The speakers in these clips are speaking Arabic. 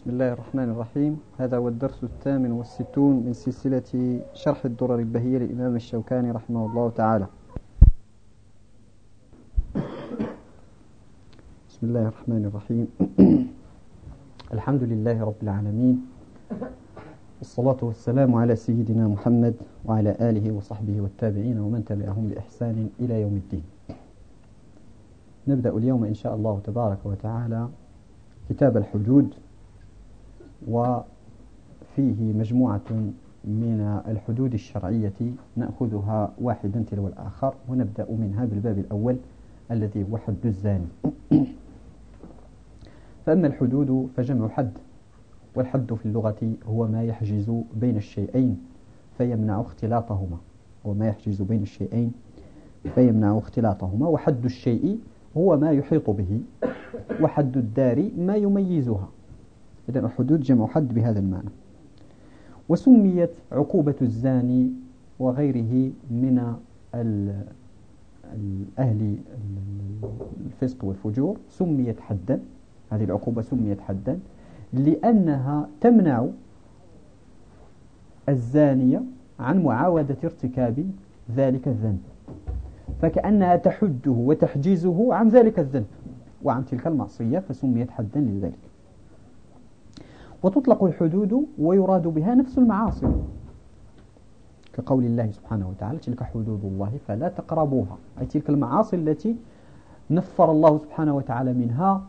بسم الله الرحمن الرحيم. هذا هو الدرس الثامن والستون من سلسلة شرح الدرر البهية للإمام الشوكاني رحمه الله تعالى. بسم الله الرحمن الرحيم. الحمد لله رب العالمين. والصلاة والسلام على سيدنا محمد وعلى آله وصحبه والتابعين ومن تبعهم بإحسان إلى يوم الدين. نبدأ اليوم إن شاء الله تبارك وتعالى كتاب الحدود. وفيه مجموعة من الحدود الشرعية نأخذها واحدا تلو الآخر ونبدأ منها بالباب الأول الذي هو حد الزاني. فأما الحدود فجمع حد والحد في اللغة هو ما يحجز بين الشيئين فيمنع اختلاطهما وما يحجز بين الشيئين فيمنع اختلاطهما وحد الشيء هو ما يحيط به وحد الدار ما يميزها. إذا الحدود جمع حد بهذا المعنى. وسميت عقوبة الزاني وغيره من أهل الفسق والفجور. سميت حدا هذه العقوبة سميت حدا لأنها تمنع الزانية عن معاودة ارتكاب ذلك الذنب. فكأنها تحده وتحجيزه عن ذلك الذنب وعن تلك المعصية فسميت حدا لذلك. وتطلق الحدود ويراد بها نفس المعاصي. كقول الله سبحانه وتعالى تلك حدود الله فلا تقربوها. أي تلك المعاصي التي نفر الله سبحانه وتعالى منها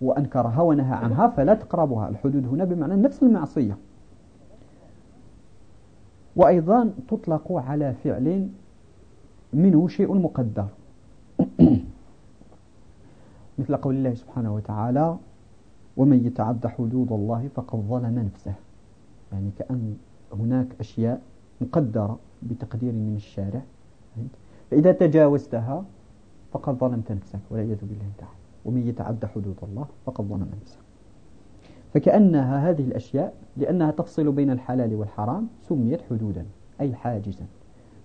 وأنكرها ونهى عنها فلا تقربوها. الحدود هنا بمعنى نفس المعصية. وأيضا تطلق على فعل منه شيء مقدر. مثل قول الله سبحانه وتعالى ومن يتعد حدود الله فقد ظلم نفسه. يعني كأن هناك أشياء مقدرة بتقدير من الشارع فإذا تجاوزتها فقد ظلمت نفسك والعياذ بالله تعالى. ومن يتعد حدود الله فقد ظلم نفسه. فكأنها هذه الأشياء لأنها تفصل بين الحلال والحرام سميت حدودا أي حاجزا.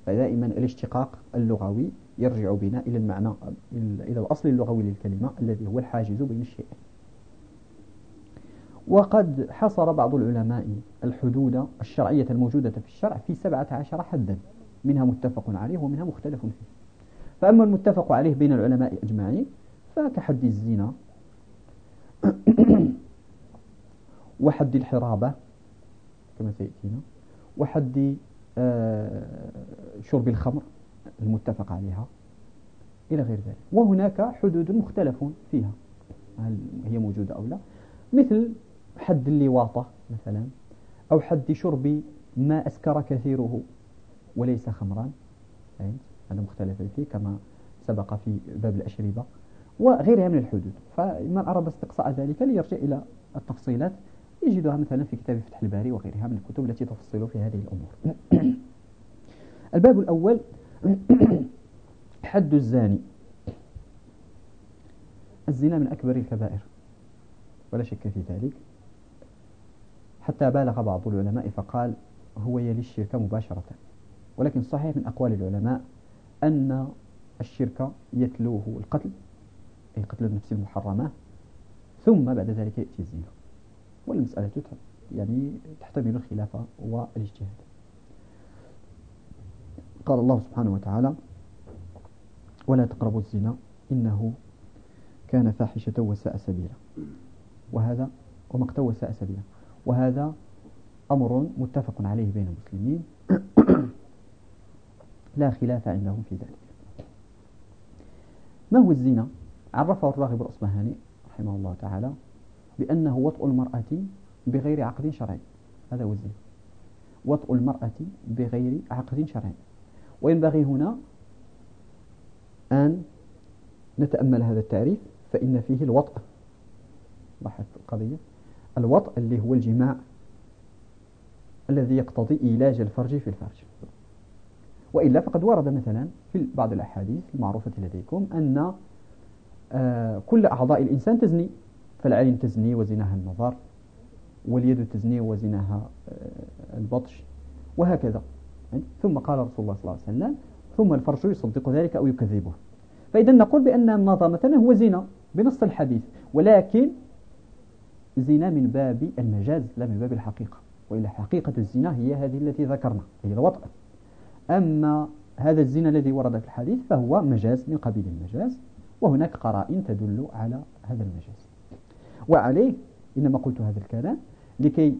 فدائما الاشتقاق اللغوي يرجع بنا إلى المعنى إلى الأصل اللغوي للكلمة الذي هو الحاجز بين الشيئين. وقد حصر بعض العلماء الحدود الشرعية الموجودة في الشرع في سبعة عشر حدا منها متفق عليه ومنها مختلف فيه. فأما المتفق عليه بين العلماء أجمعين فكحد الزنا وحد الحرابة كما سيأتينا وحد آه، شرب الخمر المتفق عليها إلى غير ذلك. وهناك حدود مختلف فيها هل هي موجودة أو لا. مثل حد اللواطة مثلا أو حد شرب ما أسكر كثيره وليس خمرا. هذا مختلف فيه كما سبق في باب الأشربة وغيرها من الحدود. فمن أراد استقصاء ذلك ليرجع إلى التفصيلات يجدها مثلا في كتاب فتح الباري وغيرها من الكتب التي تفصل في هذه الأمور. الباب الأول حد الزاني. الزنا من أكبر الكبائر ولا شك في ذلك. حتى بالغ بعض العلماء فقال هو يلي الشرك مباشرة. ولكن صحيح من أقوال العلماء أن الشرك يتلوه القتل أي قتل النفس المحرمة ثم بعد ذلك يأتي الزنا. والمسألة يعني تحتمل الخلاف والاجتهاد. قال الله سبحانه وتعالى ولا تقربوا الزنا إنه كان فاحشة وساء سبيلا. وهذا ومقتا وساء سبيلا. وهذا أمر متفق عليه بين المسلمين. لا خلاف عندهم في ذلك. ما هو الزنا؟ عرفه الراغب الأصبهاني رحمه الله تعالى بأنه وطء المرأة بغير عقد شرعي. هذا هو الزنا. وطء المرأة بغير عقد شرعي. وينبغي هنا أن نتأمل هذا التعريف فإن فيه الوطء. لاحظت القضية؟ الوطء اللي هو الجماع الذي يقتضي إيلاج الفرج في الفرج. وإلا فقد ورد مثلا في بعض الأحاديث المعروفة لديكم أن آه، كل أعضاء الإنسان تزني فالعين تزني وزناها النظر واليد تزني وزناها آه، البطش وهكذا. ثم قال رسول الله صلى الله عليه وسلم ثم الفرج يصدق ذلك أو يكذبه. فإذا نقول بأن النظر مثلا هو زنا بنص الحديث ولكن زنا من باب المجاز لا من باب الحقيقة. وإلا حقيقة الزنا هي هذه التي ذكرنا هي الوطء أما هذا الزنا الذي ورد في الحديث فهو مجاز من قبيل المجاز وهناك قرائن تدل على هذا المجاز. وعليه إنما قلت هذا الكلام لكي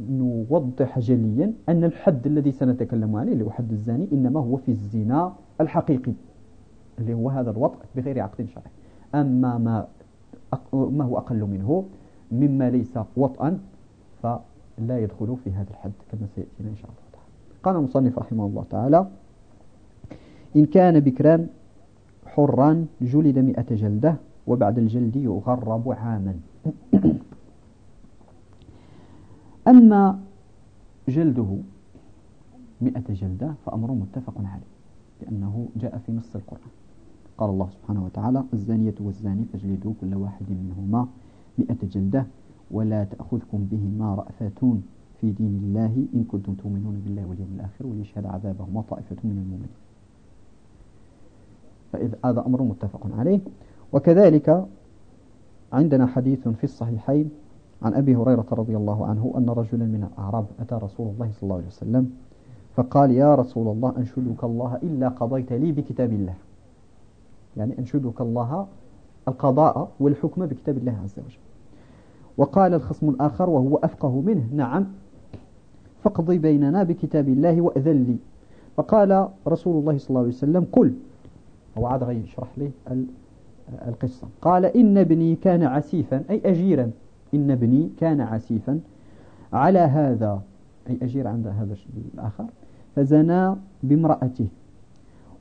نوضح جليا أن الحد الذي سنتكلم عليه اللي هو حد الزاني إنما هو في الزنا الحقيقي اللي هو هذا الوطء بغير عقد شرعي. أما ما ما هو أقل منه مما ليس وطئا فلا يدخل في هذا الحد كما سيأتينا إن شاء الله تعالى. قال المصنف رحمه الله تعالى إن كان بكرا حرا جلد مئة جلدة وبعد الجلد يغرب عاما. أما جلده مئة جلدة فأمر متفق عليه لأنه جاء في نص القرآن. قال الله سبحانه وتعالى الزانية والزاني فاجلدوا كل واحد منهما مئة جلدة ولا تأخذكم بهما رأفة في دين الله إن كنتم تؤمنون بالله واليوم الآخر وليشهد عذابهما طائفة من المؤمنين. فإذا هذا أمر متفق عليه. وكذلك عندنا حديث في الصحيحين عن أبي هريرة رضي الله عنه أن رجلا من الأعراب أتى رسول الله صلى الله عليه وسلم فقال يا رسول الله أنشدك الله إلا قضيت لي بكتاب الله. يعني أنشدك الله القضاء والحكم بكتاب الله عز وجل. وقال الخصم الآخر وهو أفقه منه. نعم. فاقضي بيننا بكتاب الله وأذن لي. فقال رسول الله صلى الله عليه وسلم قل هو عاد غير يشرح لي القصة. قال إن ابني كان عسيفا. أي أجيرا. إن ابني كان عسيفا على هذا. أي أجير عند هذا الآخر. فزنا بامرأته.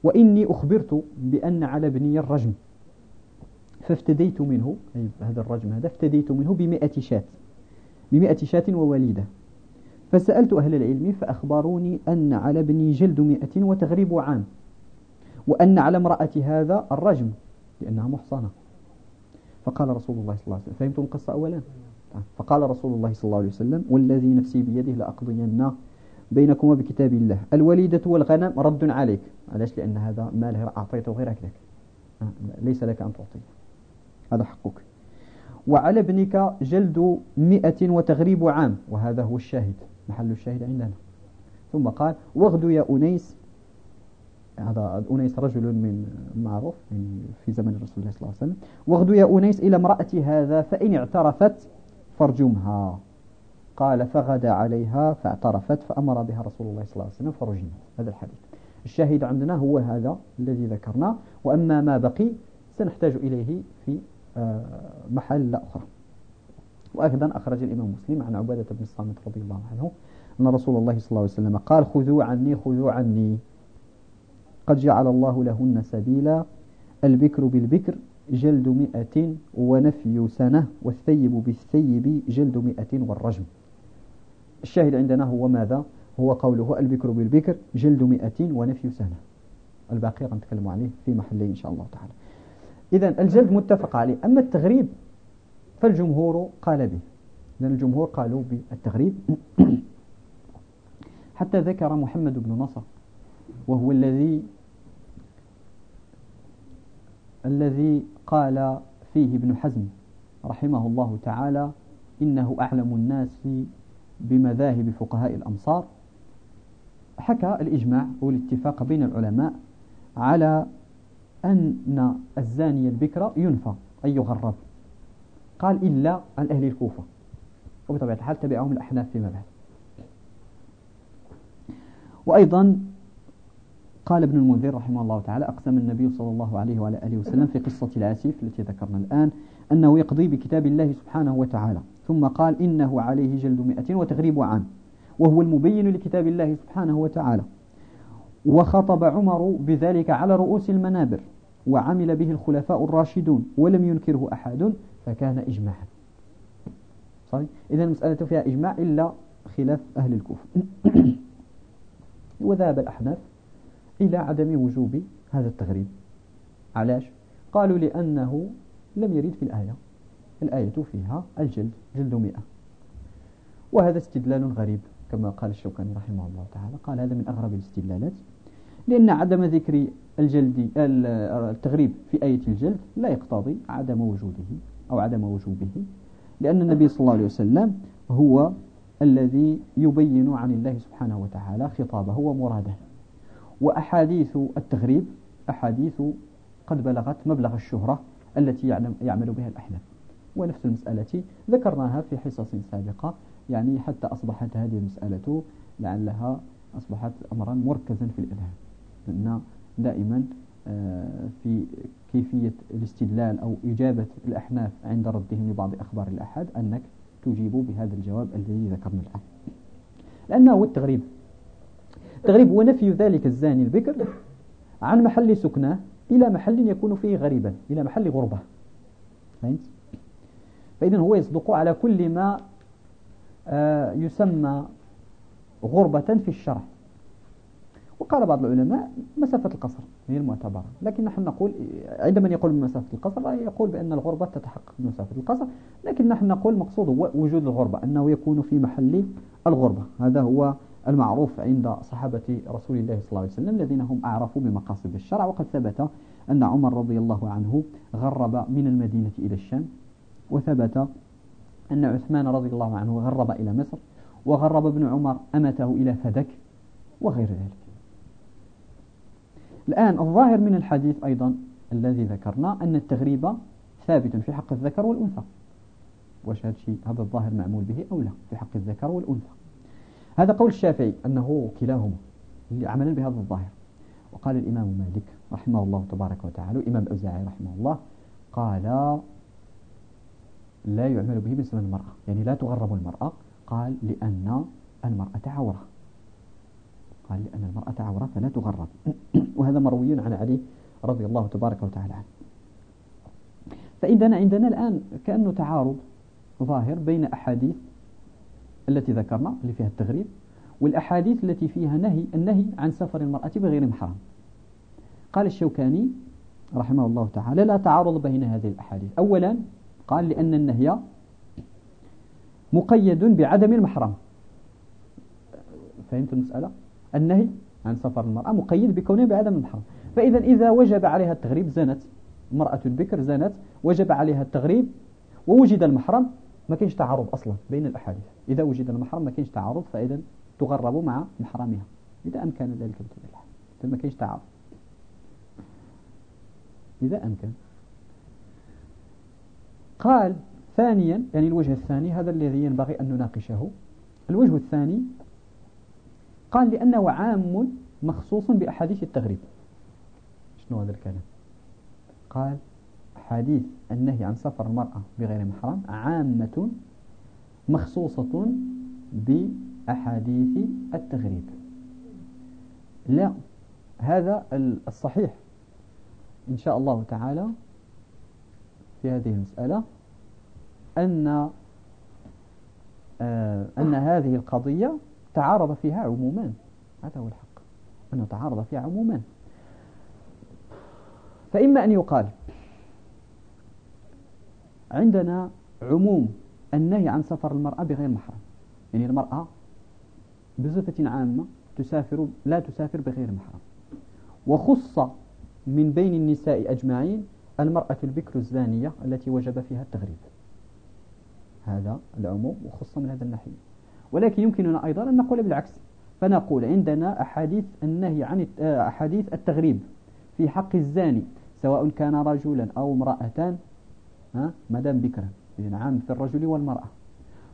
وإني أخبرت بأن على ابني الرجم. فافتديت منه أي هذا الرجم هذا افتديت منه بمئة شاة بمئة شاة ووليدة فسألت أهل العلم فأخبروني أن على ابني جلد مئة وتغريب عام وأن على امرأة هذا الرجم لأنها محصنة. فقال رسول الله صلى الله عليه وسلم فهمتم القصة أولا؟ فقال رسول الله صلى الله عليه وسلم والذي نفسي بيده لأقضين بينكما بكتاب الله. الوليدة والغنم رد عليك. علاش؟ لأن هذا مال أعطيته غيرك لك. ليس لك أن تعطيه. هذا حقك. وعلى ابنك جلد مئة وتغريب عام وهذا هو الشاهد محل الشاهد عندنا. ثم قال واغدو يا أنيس. هذا أنيس رجل من معروف في زمن الرسول صلى الله عليه وسلم. واغدو يا أنيس إلى امرأة هذا فإن اعترفت فارجمها. قال فغدا عليها فاعترفت فأمر بها رسول الله صلى الله عليه وسلم فرجمت هذا الحديث. الشاهد عندنا هو هذا الذي ذكرناه. وأما ما بقي سنحتاج إليه في محل أخرى وأيضا أخرج الإمام مسلم عن عبادة بن الصامت رضي الله عنه أن رسول الله صلى الله عليه وسلم قال خذوا عني خذوا عني. قد جعل الله لهن سبيلا. البكر بالبكر جلد مئة ونفي سنة والثيب بالثيب جلد مئة والرجم. الشاهد عندنا هو ماذا؟ هو قوله البكر بالبكر جلد مئة ونفي سنة. الباقي نتكلم عليه في محله إن شاء الله تعالى. إذا الجلد متفق عليه. أما التغريب فالجمهور قال به. لأن الجمهور قالوا بالتغريب. حتى ذكر محمد بن نصر وهو الذي الذي قال فيه ابن حزم رحمه الله تعالى إنه أعلم الناس بمذاهب فقهاء الأمصار. حكى الإجماع والاتفاق بين العلماء على أن الزاني البكرة ينفى أي يغرب قال إلا عن أهل الكوفة. وبطبيعة الحال تبعهم الأحناف فيما بعد. وأيضا قال ابن المنذر رحمه الله تعالى أقسم النبي صلى الله عليه وعلى آله وسلم في قصة العسيف التي ذكرنا الآن أنه يقضي بكتاب الله سبحانه وتعالى. ثم قال إنه عليه جلد مئة وتغريب عام وهو المبين لكتاب الله سبحانه وتعالى. وخطب عمر بذلك على رؤوس المنابر وعمل به الخلفاء الراشدون ولم ينكره أحد فكان إجماعا. صحيح؟ إذا المسألة فيها إجماع إلا خلاف أهل الكوفة. وذهب الأحناف إلى عدم وجوب هذا التغريب. علاش؟ قالوا لأنه لم يرد في الآية. الآية فيها الجلد جلد مئة. وهذا استدلال غريب كما قال الشوكاني رحمه الله تعالى. قال هذا من أغرب الاستدلالات. لأن عدم ذكر الجلد التغريب في آية الجلد لا يقتضي عدم وجوده أو عدم وجوبه لأن النبي صلى الله عليه وسلم هو الذي يبين عن الله سبحانه وتعالى خطابه ومراده. وأحاديث التغريب أحاديث قد بلغت مبلغ الشهرة التي يعمل بها الأحناف. ونفس المسألة ذكرناها في حصص سابقة يعني حتى أصبحت هذه المسألة لعلها أصبحت أمرا مركزا في الإذهان لأن دائما آه، في كيفية الاستدلال أو إجابة الأحناف عند ردهم لبعض أخبار الأحد أنك تجيب بهذا الجواب الذي ذكرنا الآن. لأنه هو التغريب. التغريب هو نفي ذلك الزاني البكر عن محل سكناه إلى محل يكون فيه غريبا إلى محل غربة. فهمت؟ فإذا هو يصدق على كل ما آه، يسمى غربة في الشرع. وقال بعض العلماء مسافة القصر هي المعتبرة. لكن نحن نقول عندما يقول بمسافة القصر يقول بأن الغربة تتحقق بمسافة القصر. لكن نحن نقول المقصود هو وجود الغربة أنه يكون في محل الغربة. هذا هو المعروف عند صحابة رسول الله صلى الله عليه وسلم الذين هم أعرفوا بمقاصد الشرع. وقد ثبت أن عمر رضي الله عنه غرب من المدينة إلى الشام وثبت أن عثمان رضي الله عنه غرب إلى مصر وغرب ابن عمر أمته إلى فدك وغير ذلك. الآن الظاهر من الحديث أيضا الذي ذكرنا أن التغريب ثابت في حق الذكر والأنثى. واش هذا الشيء هذا الظاهر معمول به أو لا؟ في حق الذكر والأنثى. هذا قول الشافعي أنه كلاهما عملا بهذا الظاهر. وقال الإمام مالك رحمه الله تبارك وتعالى والإمام الأوزاعي رحمه الله قال لا يعمل به بالنسبة للمرأة يعني لا تغرب المرأة قال لأن المرأة عورة. قال لأن المرأة عورة فلا تغرب. وهذا مروي عن علي رضي الله تبارك وتعالى عنه. فإذا عندنا الآن كأنه تعارض ظاهر بين أحاديث التي ذكرنا اللي فيها التغريب والأحاديث التي فيها نهي النهي عن سفر المرأة بغير محرم. قال الشوكاني رحمه الله تعالى لا تعارض بين هذه الأحاديث. أولا قال لأن النهي مقيد بعدم المحرم. فهمت المسألة؟ النهي عن سفر المرأة مقيد بكونه بعدم المحرم فإذا إذا وجب عليها التغريب زنت امرأة البكر زنت وجب عليها التغريب ووجد المحرم ما كاينش تعارض أصلا بين الأحاديث. إذا وجد المحرم ما كاينش تعارض فإذا تغرب مع محرمها. إذا أمكن ذلك بطبيعة الحال ما كاينش تعارض. إذا أمكن. قال ثانيا يعني الوجه الثاني هذا الذي ينبغي أن نناقشه. الوجه الثاني قال لأنه عام مخصوص بأحاديث التغريب. شنو هذا الكلام؟ قال حديث النهي عن سفر المرأة بغير محرم عامة مخصوصة بأحاديث التغريب. لا هذا الصحيح إن شاء الله تعالى في هذه المسألة أن آه، أن هذه القضية تعارض فيها عمومان هذا هو الحق أنه تعارض فيها عمومان فإما أن يقال عندنا عموم النهي عن سفر المرأة بغير محرم. يعني المرأة بصفة عامة تسافر لا تسافر بغير محرم. وخص من بين النساء أجمعين المرأة البكر الزانية التي وجب فيها التغريب. هذا العموم وخص من هذا الناحية. ولكن يمكننا أيضا أن نقول بالعكس. فنقول عندنا أحاديث النهي عن آه، أحاديث التغريب في حق الزاني سواء كان رجلا أو امرأة ما دام بكرا إذن في الرجل والمرأة.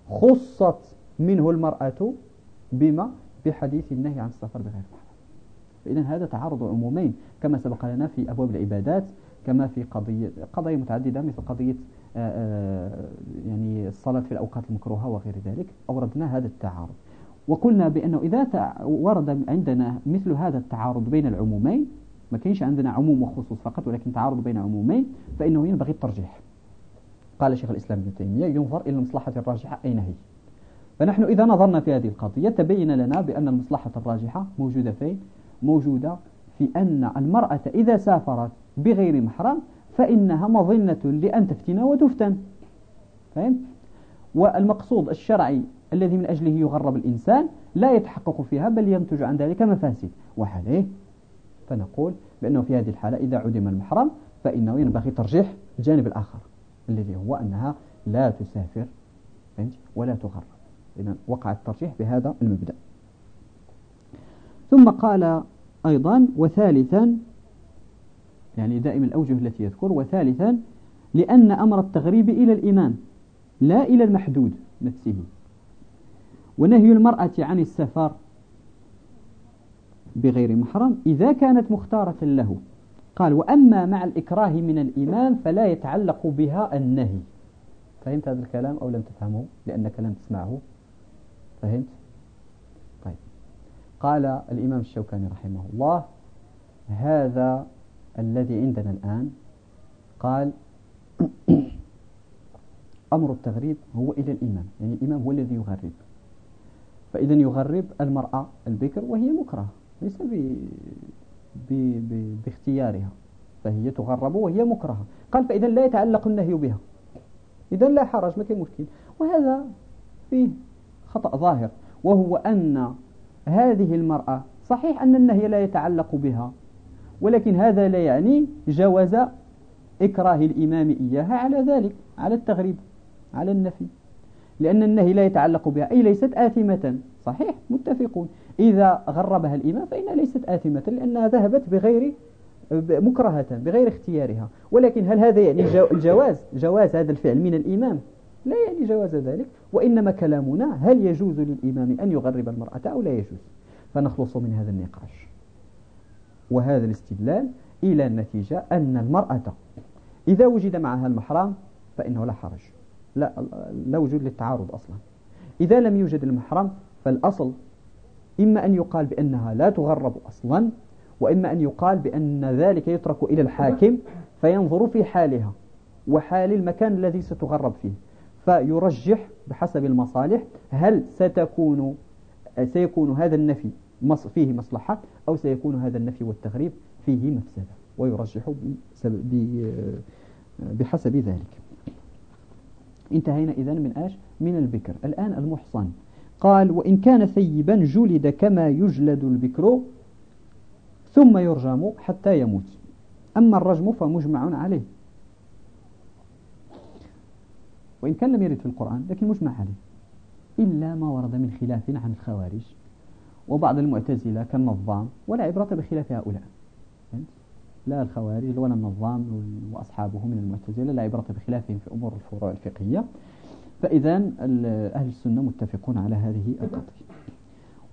خصت منه المرأة بما؟ بحديث النهي عن السفر بغير محرم. فإذا هذا تعارض عمومين كما سبق لنا في أبواب العبادات كما في قضية قضايا متعددة مثل قضية يعني الصلاة في الأوقات المكروهة وغير ذلك أوردنا هذا التعارض. وقلنا بأنه إذا ورد عندنا مثل هذا التعارض بين العمومين ما كاينش عندنا عموم وخصوص فقط ولكن تعارض بين عمومين فإنه ينبغي الترجيح. قال شيخ الإسلام ابن تيمية ينظر إلى المصلحة الراجحة أين هي؟ فنحن إذا نظرنا في هذه القضية تبين لنا بأن المصلحة الراجحة موجودة فين؟ موجودة في أن المرأة إذا سافرت بغير محرم فإنها مظنة لأن تفتن وتفتن. فهمت؟ والمقصود الشرعي الذي من أجله يغرب الإنسان لا يتحقق فيها بل ينتج عن ذلك مفاسد. وحاليه فنقول بأنه في هذه الحالة إذا عدم المحرم فإنه ينبغي ترجيح الجانب الآخر الذي هو أنها لا تسافر. فهمت؟ ولا تغرب. إذا وقع الترجيح بهذا المبدأ. ثم قال أيضا وثالثا يعني دائما الأوجه التي يذكر وثالثا لأن أمر التغريب إلى الإمام لا إلى المحدود نفسه. ونهي المرأة عن السفر بغير محرم إذا كانت مختارة له. قال وأما مع الإكراه من الإمام فلا يتعلق بها النهي. فهمت هذا الكلام أو لم تفهمه؟ لأنك لم تسمعه. فهمت؟ طيب. قال الإمام الشوكاني رحمه الله هذا الذي عندنا الآن قال أمر التغريب هو إلى الإمام يعني الإمام هو الذي يغرب. فإذا يغرب المرأة البكر وهي مكره ليس ب... ب... ب... باختيارها فهي تغرب وهي مكرهة. قال فإذا لا يتعلق النهي بها. إذا لا حرج ما كان مشكل. وهذا فيه خطأ ظاهر وهو أن هذه المرأة صحيح أن النهي لا يتعلق بها ولكن هذا لا يعني جواز إكراه الإمام إياها على ذلك على التغريب على النفي. لأن النهي لا يتعلق بها أي ليست آثمة. صحيح متفقون. إذا غربها الإمام فإنها ليست آثمة لأنها ذهبت بغير مكرهة بغير اختيارها. ولكن هل هذا يعني الجواز؟ جواز هذا الفعل من الإمام. لا يعني جواز ذلك. وإنما كلامنا هل يجوز للإمام أن يغرب المرأة أو لا يجوز؟ فنخلص من هذا النقاش. وهذا الاستدلال إلى النتيجة أن المرأة إذا وجد معها المحرم فإنه لا حرج لا, لا وجود للتعارض أصلا. إذا لم يوجد المحرم فالأصل إما أن يقال بأنها لا تغرب أصلا وإما أن يقال بأن ذلك يترك إلى الحاكم فينظر في حالها وحال المكان الذي ستغرب فيه فيرجح بحسب المصالح هل ستكون سيكون هذا النفي فيه مصلحة أو سيكون هذا النفي والتغريب فيه مفسدة ويرجح بحسب ذلك. انتهينا إذن من أش من البكر. الآن المحصن قال وإن كان ثيبا جلد كما يجلد البكر ثم يرجم حتى يموت. أما الرجم فمجمع عليه. وإن كان لم يرد في القرآن لكن مجمع عليه. إلا ما ورد من خلاف عن الخوارج. وبعض المعتزلة كالنظام ولا عبرة بخلاف هؤلاء. لا الخوارج ولا النظام وأصحابه من المعتزلة لا عبرة بخلافهم في أمور الفروع الفقهية. فإذا أهل السنة متفقون على هذه القضية.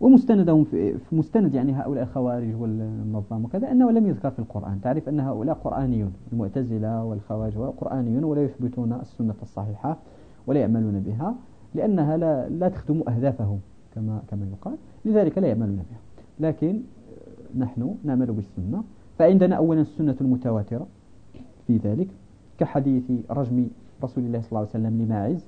ومستندهم في مستند يعني هؤلاء الخوارج والنظام وكذا أنه لم يذكر في القرآن. تعرف أن هؤلاء قرآنيون المعتزلة والخوارج قرآنيون ولا يثبتون السنة الصحيحة ولا يعملون بها لأنها لا, لا تخدم أهدافهم. كما كما يقال لذلك لا يعملون بها. لكن نحن نعمل بالسنة. فعندنا أولا السنة المتواترة في ذلك كحديث رجم رسول الله صلى الله عليه وسلم لماعز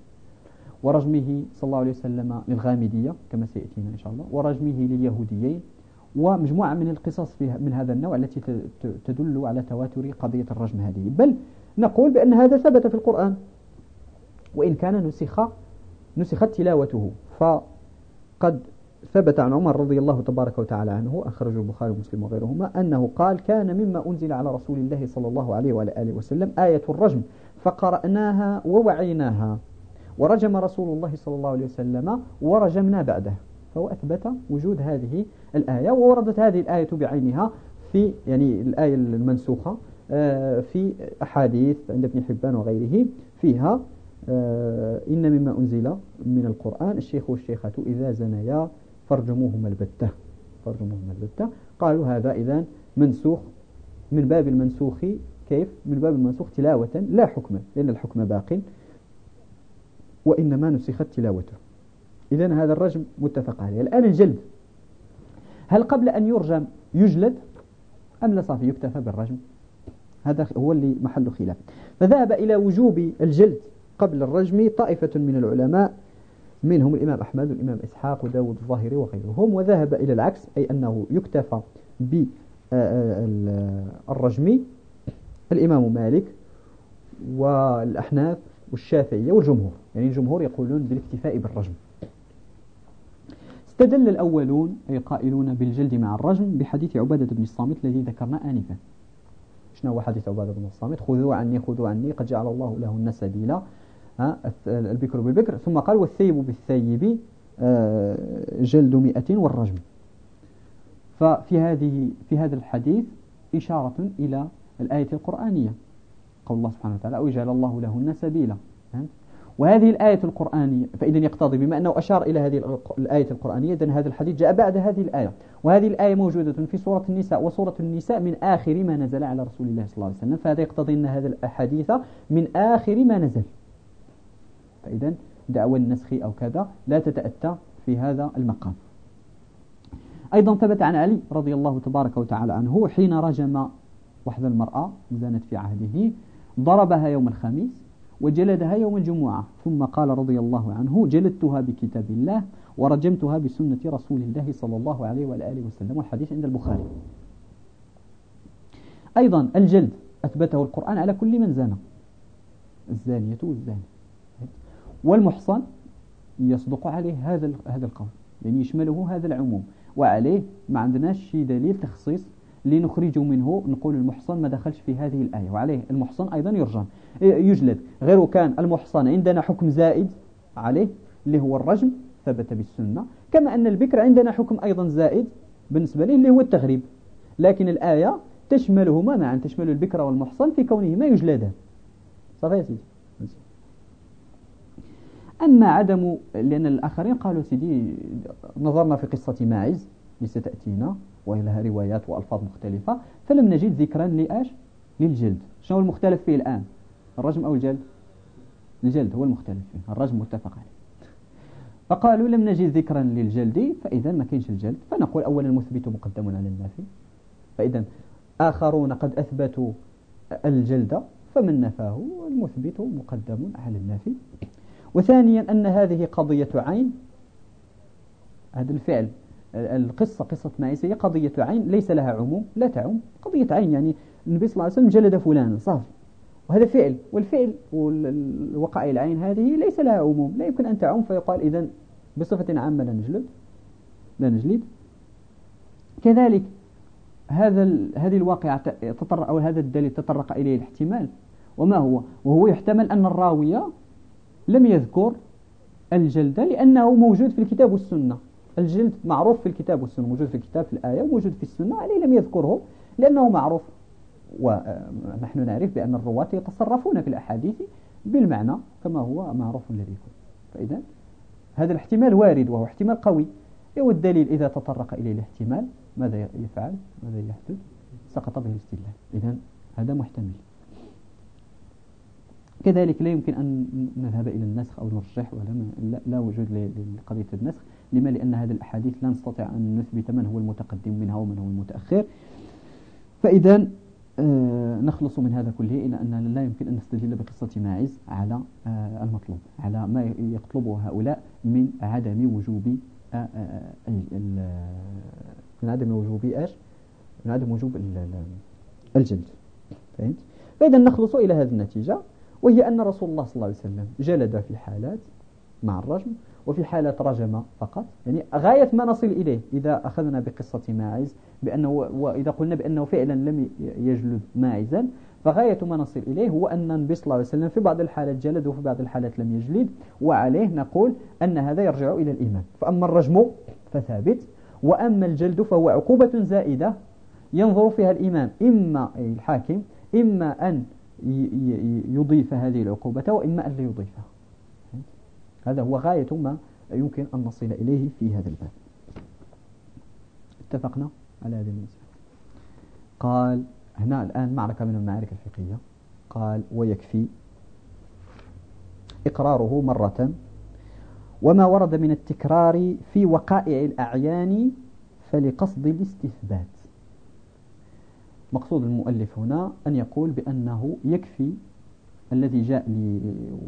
ورجمه صلى الله عليه وسلم للغامدية كما سيأتينا إن شاء الله ورجمه لليهوديين ومجموعة من القصص من هذا النوع التي تدل على تواتر قضية الرجم هذه. بل نقول بأن هذا ثبت في القرآن. وإن كان نسخ نسخت تلاوته فقد ثبت عن عمر رضي الله تبارك وتعالى عنه أخرج البخاري ومسلم وغيرهما أنه قال كان مما أنزل على رسول الله صلى الله عليه وعلى آله وسلم آية الرجم فقرأناها ووعيناها ورجم رسول الله صلى الله عليه وسلم ورجمنا بعده. فهو أثبت وجود هذه الآية ووردت هذه الآية بعينها في يعني الآية المنسوخة آه، في أحاديث عند ابن حبان وغيره فيها إن مما أنزل من القرآن الشيخ والشيخة إذا زنيا فارجموهما البتة. فارجموهما البتة. قالوا هذا إذا منسوخ من باب المنسوخ كيف؟ من باب المنسوخ تلاوة لا حكما لأن الحكم باق. وإنما نسخت تلاوته. إذا هذا الرجم متفق عليه. الآن الجلد. هل قبل أن يرجم يجلد؟ أم لا صافي يكتفى بالرجم؟ هذا هو اللي محل خلاف. فذهب إلى وجوب الجلد. قبل الرجم طائفة من العلماء منهم الإمام أحمد والإمام إسحاق وداود الظاهري وغيرهم وذهب إلى العكس أي أنه يكتفى بالرجم الإمام مالك والأحناف والشافعية والجمهور. يعني الجمهور يقولون بالاكتفاء بالرجم. استدل الأولون أي قائلون بالجلد مع الرجم بحديث عبادة بن الصامت الذي ذكرنا آنفا. شنو هو حديث عبادة بن الصامت؟ خذوا عني خذوا عني قد جعل الله لهن سبيلا. البكر بالبكر. ثم قال والثيب بالثيب آه، جلد مئة والرجم. ففي هذه في هذا الحديث إشارة إلى الآية القرآنية. قول الله سبحانه وتعالى أو الله لهن سبيلا. وهذه الآية القرآنية فإذا يقتضي بما أنه أشار إلى هذه الآية القرآنية إذن هذا الحديث جاء بعد هذه الآية. وهذه الآية موجودة في سورة النساء وسورة النساء من آخر ما نزل على رسول الله صلى الله عليه وسلم. فهذا يقتضي أن هذا الحديث من آخر ما نزل. فإذا دعوى النسخ أو كذا لا تتأتى في هذا المقام. أيضا ثبت عن علي رضي الله تبارك وتعالى عنه حين رجم وحد المرأة زانت في عهده ضربها يوم الخميس وجلدها يوم الجمعة ثم قال رضي الله عنه جلدتها بكتاب الله ورجمتها بسنة رسول الله صلى الله عليه وآله وسلم. والحديث عند البخاري. أيضا الجلد أثبته القرآن على كل من زنى الزانية والزاني. والمحصن يصدق عليه هذا هذا القول. يعني يشمله هذا العموم. وعليه ما عندناش شي دليل تخصيص لنخرج منه نقول المحصن ما دخلش في هذه الآية. وعليه المحصن أيضا يرجم. يجلد. غير كان المحصن عندنا حكم زائد عليه اللي هو الرجم ثبت بالسنة. كما أن البكر عندنا حكم أيضا زائد بالنسبة له اللي هو التغريب. لكن الآية تشملهما معا تشمل البكر والمحصن في كونهما يجلدان. صافي يا سيدي. أما عدم لأن الآخرين قالوا سيدي نظرنا في قصة ماعز اللي ستأتينا ولها روايات وألفاظ مختلفة فلم نجد ذكرا لآش؟ للجلد. شنو المختلف فيه الآن؟ الرجم أو الجلد؟ الجلد هو المختلف فيه الرجم متفق عليه. فقالوا لم نجد ذكرا للجلد فإذا ما كاينش الجلد. فنقول أولا المثبت مقدم على النافي فإذا آخرون قد أثبتوا الجلد فمن نفاه المثبت مقدم على النافي وثانيا أن هذه قضية عين. هذا الفعل القصة قصة معيسة هي قضية عين ليس لها عموم لا تعم. قضية عين يعني النبي صلى الله عليه وسلم جلد فلانا صافي. وهذا فعل والفعل والوقائع العين هذه ليس لها عموم. لا يمكن أن تعم فيقال إذا بصفة عامة لا نجلد لا نجلد. كذلك هذا هذه الواقعة تطرق أو هذا الدليل تطرق إليه الاحتمال. وما هو؟ وهو يحتمل أن الراوية لم يذكر الجلد لأنه موجود في الكتاب والسنة. الجلد معروف في الكتاب والسنة موجود في الكتاب في الآية وموجود في السنة عليه لم يذكره لأنه معروف. ونحن نعرف بأن الرواة يتصرفون في الأحاديث بالمعنى كما هو معروف لديكم فإذا هذا الاحتمال وارد وهو احتمال قوي. والدليل إذا تطرق إليه الاحتمال؟ ماذا يفعل؟ ماذا يحدث؟ سقط به الاستدلال. إذا هذا محتمل. كذلك لا يمكن أن نذهب إلى النسخ أو نرجح ولا لا وجود لقضية النسخ. لما لأن هذه الأحاديث لا نستطيع أن نثبت من هو المتقدم منها ومن هو المتأخر. فإذا آه نخلص من هذا كله إلى أن لا يمكن أن نستدل بقصة ماعز على آه المطلوب على ما يطلبه هؤلاء من عدم وجوب آه، من عدم وجوب إيش؟ من عدم وجوب الجلد. فهمت؟ فإذا نخلص إلى هذه النتيجة. وهي أن رسول الله صلى الله عليه وسلم جلد في حالات مع الرجم وفي حالة رجم فقط. يعني غاية ما نصل إليه إذا أخذنا بقصة ماعز بأنه وإذا قلنا بأنه فعلا لم يجلد ماعزا فغاية ما نصل إليه هو أن النبي صلى الله عليه وسلم في بعض الحالات جلد وفي بعض الحالات لم يجلد وعليه نقول أن هذا يرجع إلى الإيمان. فأما الرجم فثابت وأما الجلد فهو عقوبة زائدة ينظر فيها الإمام إما الحاكم إما أن يضيف هذه العقوبة وإما أن لا يضيفها. هذا هو غاية ما يمكن أن نصل إليه في هذا الباب. اتفقنا على هذه المسألة. قال هنا الآن معركة من المعارك الفقهية. قال ويكفي إقراره مرة. وما ورد من التكرار في وقائع الأعيان فلقصد الاستثبات. مقصود المؤلف هنا أن يقول بأنه يكفي الذي جاء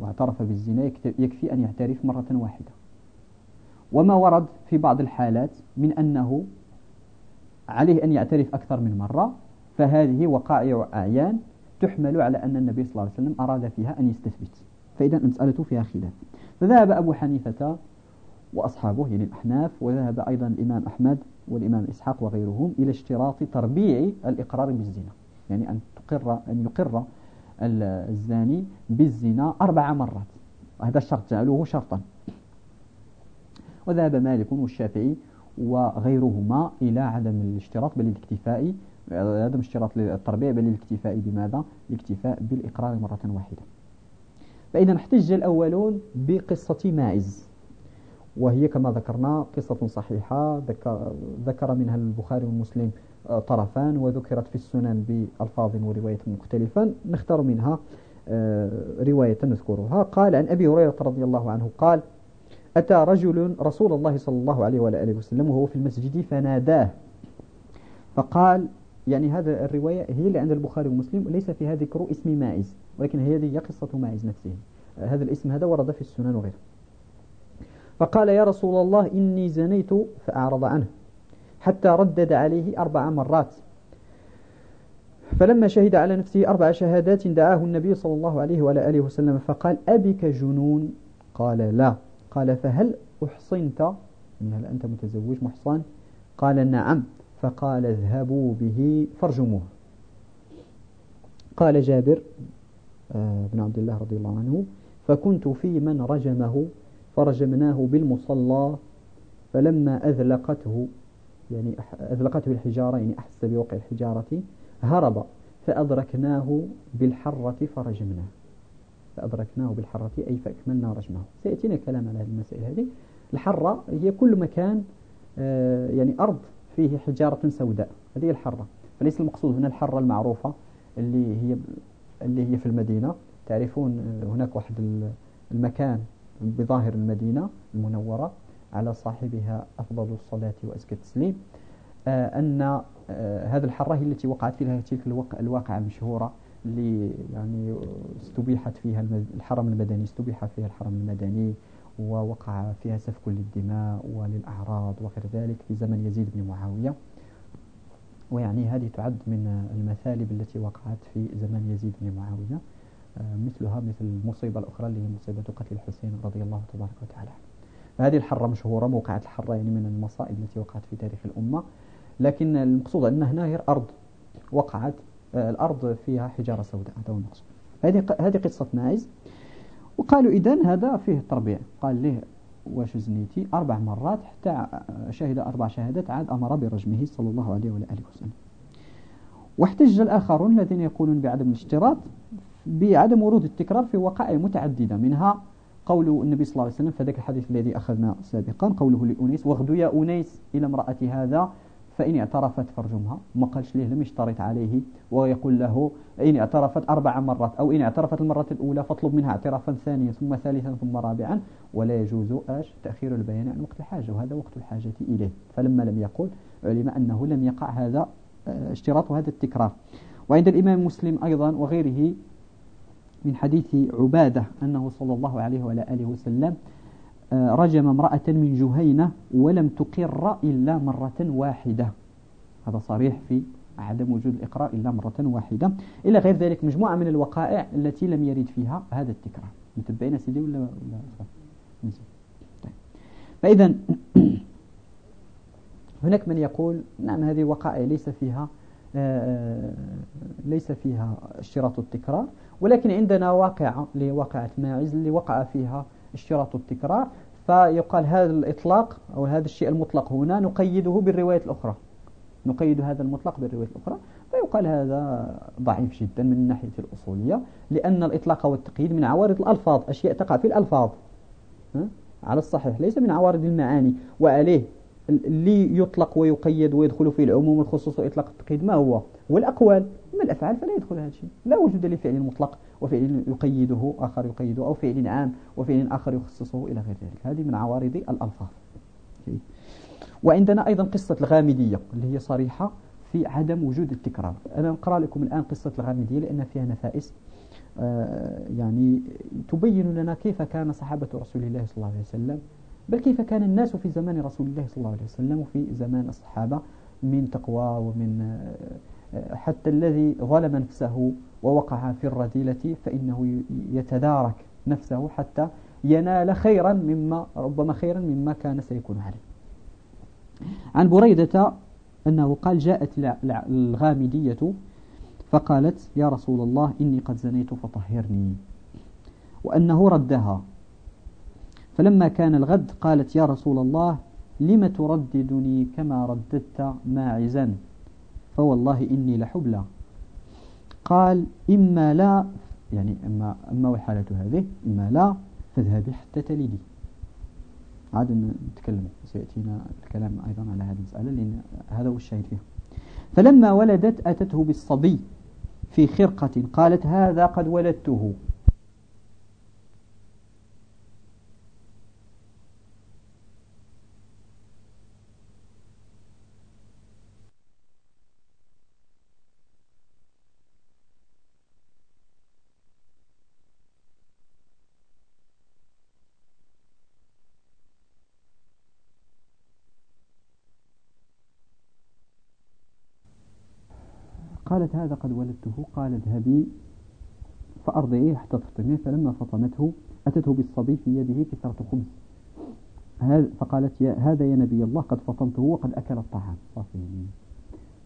واعترف بالزنا يكفي أن يعترف مرة واحدة. وما ورد في بعض الحالات من أنه عليه أن يعترف أكثر من مرة فهذه وقائع أعيان تحمل على أن النبي صلى الله عليه وسلم أراد فيها أن يستثبت. فإذا المسألة فيها خلاف. فذهب أبو حنيفة وأصحابه يعني الأحناف وذهب أيضا الإمام أحمد والإمام إسحاق وغيرهم إلى اشتراط تربيع الإقرار بالزنا. يعني أن تقر أن يقر الزاني بالزنا أربع مرات. هذا الشرط جعلوه شرطا. وذهب مالك والشافعي وغيرهما إلى عدم الاشتراط بل الاكتفاء عدم اشتراط للتربيع بل الاكتفاء بماذا؟ الاكتفاء بالإقرار مرة واحدة. فإذا احتج الأولون بقصة ماعز وهي كما ذكرنا قصة صحيحة ذكر منها البخاري ومسلم آه، طرفان وذكرت في السنن بألفاظ ورواية مختلفة نختار منها آه، رواية نذكرها. قال عن أبي هريرة رضي الله عنه قال أتى رجل رسول الله صلى الله عليه وآله وسلم وهو في المسجد فناداه. فقال يعني هذا الرواية هي اللي عند البخاري ومسلم ليس فيها ذكر اسم ماعز ولكن هذه هي قصة ماعز نفسه. هذا الاسم هذا ورد في السنن وغيره. فقال يا رسول الله إني زنيت فأعرض عنه حتى ردد عليه أربع مرات. فلما شهد على نفسه أربع شهادات دعاه النبي صلى الله عليه وعلى آله وسلم فقال أبك جنون؟ قال لا. قال فهل أحصنت؟ هل أنت متزوج محصن؟ قال نعم. فقال اذهبوا به فارجموه. قال جابر آه، بن عبد الله رضي الله عنه فكنت في من رجمه فرجمناه بالمصلى فلما أذلقته يعني أذلقته الحجارة يعني أحس بوقع الحجارة هرب فأدركناه بالحرة فرجمناه. فأدركناه بالحرة أي فأكملنا رجمه سيأتينا كلام على هذه المسائل هذه. الحرة هي كل مكان آه، يعني أرض فيه حجارة سوداء. هذه الحرة. فليس المقصود هنا الحرة المعروفة اللي هي اللي هي في المدينة. تعرفون آه، هناك واحد المكان بظاهر المدينة المنورة على صاحبها أفضل الصلاة وأزكى التسليم. آه، أن هذه الحرة هي التي وقعت فيها تلك الواقعة المشهورة اللي يعني استبيحت فيها الحرم المدني استبيح فيها الحرم المدني ووقع فيها سفك للدماء وللأعراض وغير ذلك في زمن يزيد بن معاوية. ويعني هذه تعد من المثالب التي وقعت في زمن يزيد بن معاوية. آه، مثلها مثل المصيبة الأخرى اللي هي مصيبة قتل الحسين رضي الله تبارك وتعالى فهذه الحرة مشهورة موقعة الحرة يعني من المصائب التي وقعت في تاريخ الأمة. لكن المقصود أن هنا هي أرض وقعت آه، الأرض فيها حجارة سوداء هذا هو المقصود. هذه هذه قصة ماعز وقالوا إذا هذا فيه تربيع. قال له واش زنيتي؟ أربع مرات حتى شهد أربع شهادات عاد أمر برجمه صلى الله عليه وعلى آله وسلم. واحتج الآخرون الذين يقولون بعدم الاشتراط بعدم ورود التكرار في وقائع متعددة. منها قول النبي صلى الله عليه وسلم فذاك الحديث الذي أخذنا سابقا قوله لأنيس واغدو يا أنيس إلى امرأة هذا فإن اعترفت فرجمها ما قالش ليه؟ لم يشترط عليه. ويقول له إن اعترفت أربع مرات أو إن اعترفت المرة الأولى فاطلب منها اعترافا ثانيا ثم ثالثا ثم رابعا. ولا يجوز أش تأخير البيان عن وقت الحاجة وهذا وقت الحاجة إليه. فلما لم يقول علم أنه لم يقع هذا آه، اشتراط هذا التكرار. وعند الإمام مسلم أيضا وغيره من حديث عبادة أنه صلى الله عليه وعلى آله وسلم آه، رجم امرأة من جهينة ولم تقر إلا مرة واحدة. هذا صريح في عدم وجود الإقرار إلا مرة واحدة. إلى غير ذلك مجموعة من الوقائع التي لم يرد فيها هذا التكرار. متبعين سيدي ولا لا؟ طيب. فإذا هناك من يقول نعم هذه وقائع ليس فيها آه، ليس فيها اشتراط التكرار. ولكن عندنا واقعة لواقعة ماعز اللي وقع فيها اشتراط التكرار فيقال هذا الإطلاق أو هذا الشيء المطلق هنا نقيده بالرواية الأخرى. نقيد هذا المطلق بالرواية الأخرى فيقال هذا ضعيف جدا من الناحية الأصولية لأن الإطلاق والتقييد من عوارض الألفاظ أشياء تقع في الألفاظ. على الصحيح ليس من عوارض المعاني. وعليه اللي يطلق ويقيد ويدخل في العموم والخصوص وإطلاق التقييد ما هو؟ والأقوال. أما الأفعال فلا يدخل هذا الشيء. لا وجود لفعل مطلق وفعل يقيده آخر يقيده أو فعل عام وفعل آخر يخصصه إلى غير ذلك. هذه من عوارض الألفاظ. وعندنا أيضا قصة الغامدية اللي هي صريحة في عدم وجود التكرار. أنا أقرأ لكم الآن قصة الغامدية لأن فيها نفائس آه، يعني تبين لنا كيف كان صحابة رسول الله صلى الله عليه وسلم بل كيف كان الناس في زمان رسول الله صلى الله عليه وسلم وفي زمان الصحابة من تقوى ومن آه، حتى الذي ظلم نفسه ووقع في الرذيلة فإنه يتدارك نفسه حتى ينال خيرا مما ربما خيرا مما كان سيكون عليه. عن بريدة أنه قال جاءت الغامدية فقالت يا رسول الله إني قد زنيت فطهرني. وأنه ردها. فلما كان الغد قالت يا رسول الله لم ترددني كما رددت ماعزا؟ فوالله إني لحبلى. قال إما لا يعني أما, أما والحالة هذه إما لا فاذهبي حتى تلدي. عاد نتكلم سيأتينا الكلام أيضا على هذه المسألة لأن هذا هو الشاهد فيها. فلما ولدت أتته بالصبي في خرقة قالت هذا قد ولدته. قالت هذا قد ولدته. قال اذهبي فأرضعيه حتى تفطميه فلما فطمته أتته بالصبي في يده كسرة خبز. فقالت يا هذا يا نبي الله قد فطمته وقد أكل الطعام. صافي.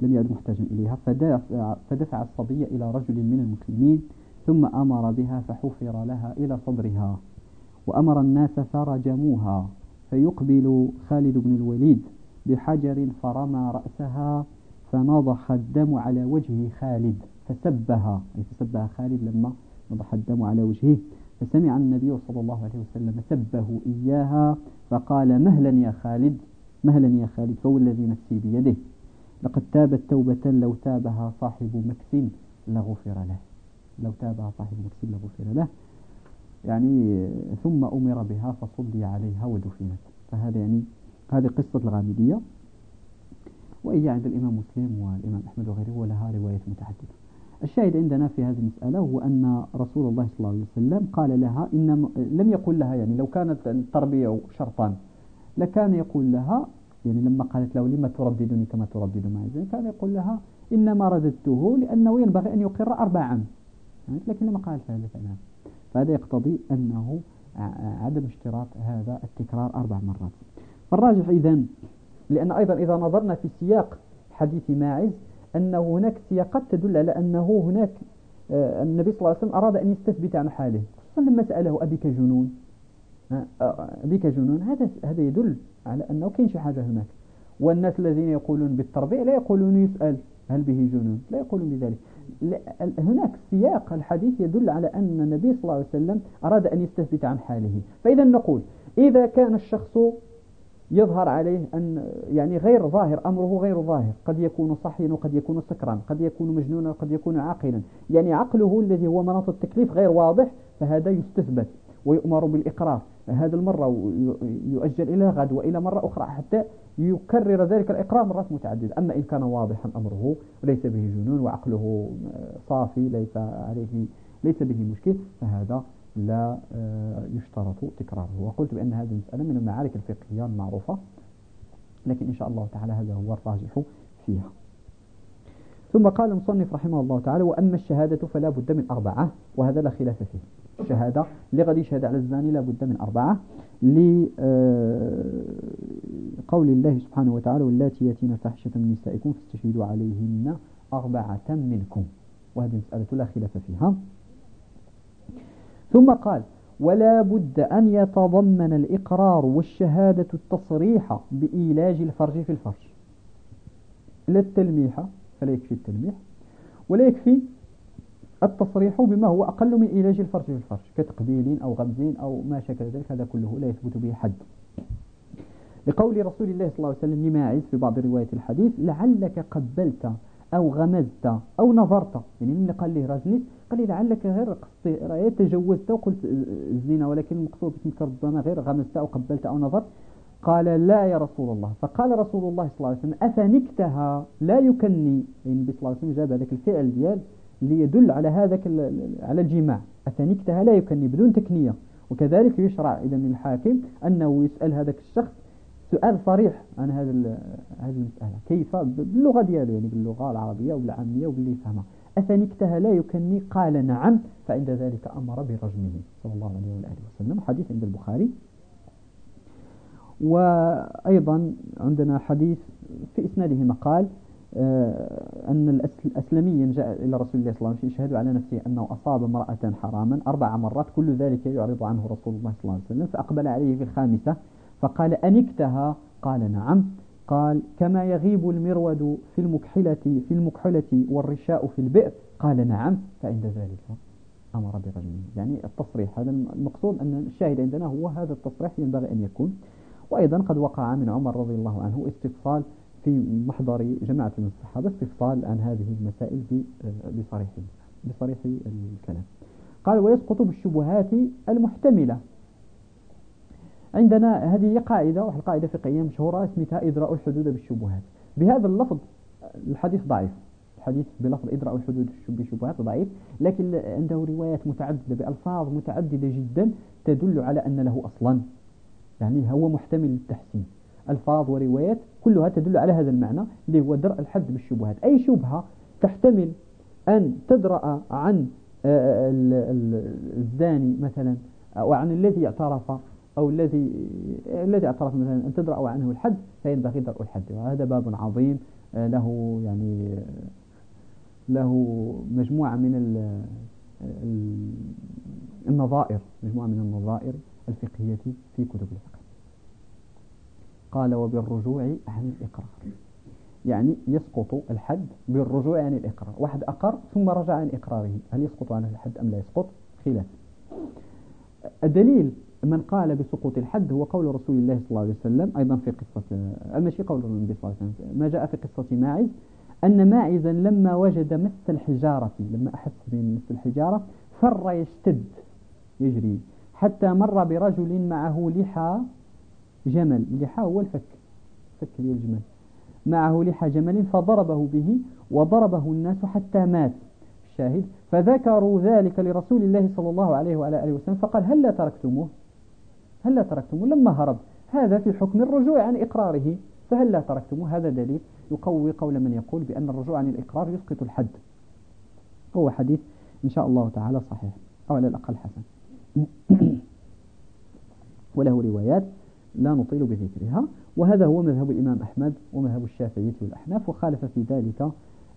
لم يعد محتاجا إليها. فدفع, فدفع الصبي إلى رجل من المسلمين ثم أمر بها فحفر لها إلى صدرها وأمر الناس فرجموها فيقبل خالد بن الوليد بحجر فرمى رأسها فنضح الدم على وجه خالد فسبها أي فسبها خالد لما نضح الدم على وجهه فسمع النبي صلى الله عليه وسلم سبه إياها فقال مهلا يا خالد مهلا يا خالد فوالذي نفسي بيده. لقد تابت توبة لو تابها صاحب مكس لغفر له. لو تابها صاحب مكس لغفر له. يعني ثم أمر بها فصلي عليها ودفنت. فهذا يعني هذه قصة الغامدية. وهي عند الإمام مسلم والإمام أحمد وغيره ولها رواية متعددة. الشاهد عندنا في هذه المسألة هو أن رسول الله صلى الله عليه وسلم قال لها إن لم يقل لها يعني لو كانت التربية شرطا لكان يقول لها يعني لما قالت له لما ترددني كما تردد معي كان يقول لها إنما رددته لأنه ينبغي أن يقر أربعا. لكن لما قال ثالثا فهذا يقتضي أنه عدم اشتراط هذا التكرار أربع مرات. فالراجح إذن لأن أيضا إذا نظرنا في سياق حديث ماعز أنه هناك سياقات تدل على أنه هناك آه، النبي صلى الله عليه وسلم أراد أن يستثبت عن حاله. خصوصا لما سأله أبيك جنون؟ آه، أبيك جنون؟ هذا هذا يدل على أنه كاين شي حاجة هناك. والناس الذين يقولون بالتربية لا يقولون يسأل هل به جنون؟ لا يقولون بذلك. هناك سياق الحديث يدل على أن النبي صلى الله عليه وسلم أراد أن يستثبت عن حاله. فإذا نقول إذا كان الشخص يظهر عليه أن يعني غير ظاهر أمره غير ظاهر. قد يكون صحيا وقد يكون سكرا قد يكون مجنونا وقد يكون عاقلا. يعني عقله الذي هو مناط التكليف غير واضح فهذا يستثبت ويؤمر بالإقرار. هذا المرة يؤجل إلى غد وإلى مرة أخرى حتى يكرر ذلك الإقرار مرات متعددة. أما إن كان واضحا أمره وليس به جنون وعقله صافي ليس عليه ليس به مشكل فهذا لا آه، يشترط تكراره. وقلت بأن هذه المسألة من المعارك الفقهية المعروفة لكن إن شاء الله تعالى هذا هو الراجح فيها. ثم قال المصنف رحمه الله تعالى وأما الشهادة فلا بد من أربعة وهذا لا خلاف فيه. الشهادة لغد يشهد على الزاني لا بد من أربعة لقول آه، الله سبحانه وتعالى واللاتي يأتين فاحشة من نسائكم فاستشهدوا عليهن أربعة منكم. وهذه مسألة لا خلاف فيها. ثم قال ولا بد أن يتضمن الإقرار والشهادة التصريح بإيلاج الفرج في الفرج. لا التلميح فلا يكفي التلميح ولا يكفي التصريح بما هو أقل من إيلاج الفرج في الفرج كتقبيل أو غمز أو ما شكل ذلك هذا كله لا يثبت به حد. لقول رسول الله صلى الله عليه وسلم لماعز في بعض رواية الحديث لعلك قبلت أو غمزت أو نظرت يعني من قال له رجني قال لي لعلك غير قصدي تجوزت وقلت الزنا ولكن المقصود اسمك ربما غير غمزت أو قبلت أو نظرت. قال لا يا رسول الله. فقال رسول الله صلى الله عليه وسلم أفنكتها؟ لا يكني. يعني صلى الله عليه وسلم جاب هذاك الفعل ديال ليدل على هذاك على الجماع. أفنكتها؟ لا يكني بدون تكنية. وكذلك يشرع إذا الحاكم أنه يسأل هذاك الشخص سؤال صريح عن هذا هذه المسألة. كيف؟ باللغة ديالو يعني باللغة العربية والعامية وباللي يفهمها. أفنكتها لا يكني؟ قال نعم. فعند ذلك أمر برجمه صلى الله عليه وآله وسلم. حديث عند البخاري. وأيضا عندنا حديث في إسناده مقال آه، أن الأسلمي جاء إلى رسول الله صلى الله عليه وسلم يشهد على نفسه أنه أصاب امرأة حراما أربع مرات كل ذلك يعرض عنه رسول الله صلى الله عليه وسلم فأقبل عليه في الخامسة فقال أنكتها قال نعم. قال كما يغيب المرود في المكحلة في المكحلة والرشاء في البئر. قال نعم فعند ذلك أمر برجمه يعني التصريح هذا المقصود أن الشاهد عندنا هو هذا التصريح ينبغي أن يكون. وأيضا قد وقع من عمر رضي الله عنه استفصال في محضر جماعة من الصحابة استفصال عن هذه المسائل بصريح بصريح الكلام. قال ويسقط بالشبهات المحتملة. عندنا هذه قاعدة واحد قاعدة فقهية مشهورة اسمها إدراء الحدود بالشبهات. بهذا اللفظ الحديث ضعيف. الحديث بلفظ إدراء الحدود بالشبهات ضعيف لكن عنده روايات متعددة بألفاظ متعددة جدا تدل على أن له أصلا. يعني هو محتمل للتحسين. ألفاظ وروايات كلها تدل على هذا المعنى اللي هو درء الحد بالشبهات. أي شبهة تحتمل أن تدرأ عن آه، الزاني مثلا أو عن الذي اعترف أو الذي الذي اعترف مثلا أن تدرأ عنه الحد فينبغي درء الحد. وهذا باب عظيم آه، له يعني له مجموعة من النظائر مجموعة من النظائر الفقهية في كتب الفقه. قال وبالرجوع عن الإقرار. يعني يسقط الحد بالرجوع عن الإقرار. واحد أقر ثم رجع عن إقراره. هل يسقط عنه الحد أم لا يسقط؟ خلاف. الدليل من قال بسقوط الحد هو قول رسول الله صلى الله عليه وسلم أيضا في قصة ماشي قول النبي صلى الله عليه وسلم ما جاء في قصة ماعز أن ماعزا لما وجد مس الحجارة لما أحس بمس الحجارة فر يشتد يجري حتى مر برجل معه لحى جمل اللحى هو الفك فك الجمل؟ معه لحى جمل فضربه به وضربه الناس حتى مات الشاهد فذكروا ذلك لرسول الله صلى الله عليه وعلى آله وسلم فقال هل لا تركتموه؟ هل لا تركتموه لما هرب؟ هذا في حكم الرجوع عن إقراره. فهل لا تركتموه هذا دليل يقوي قول من يقول بأن الرجوع عن الإقرار يسقط الحد. هو حديث إن شاء الله تعالى صحيح أو على الأقل حسن. وله روايات لا نطيل بذكرها. وهذا هو مذهب الإمام أحمد ومذهب الشافعية والأحناف وخالف في ذلك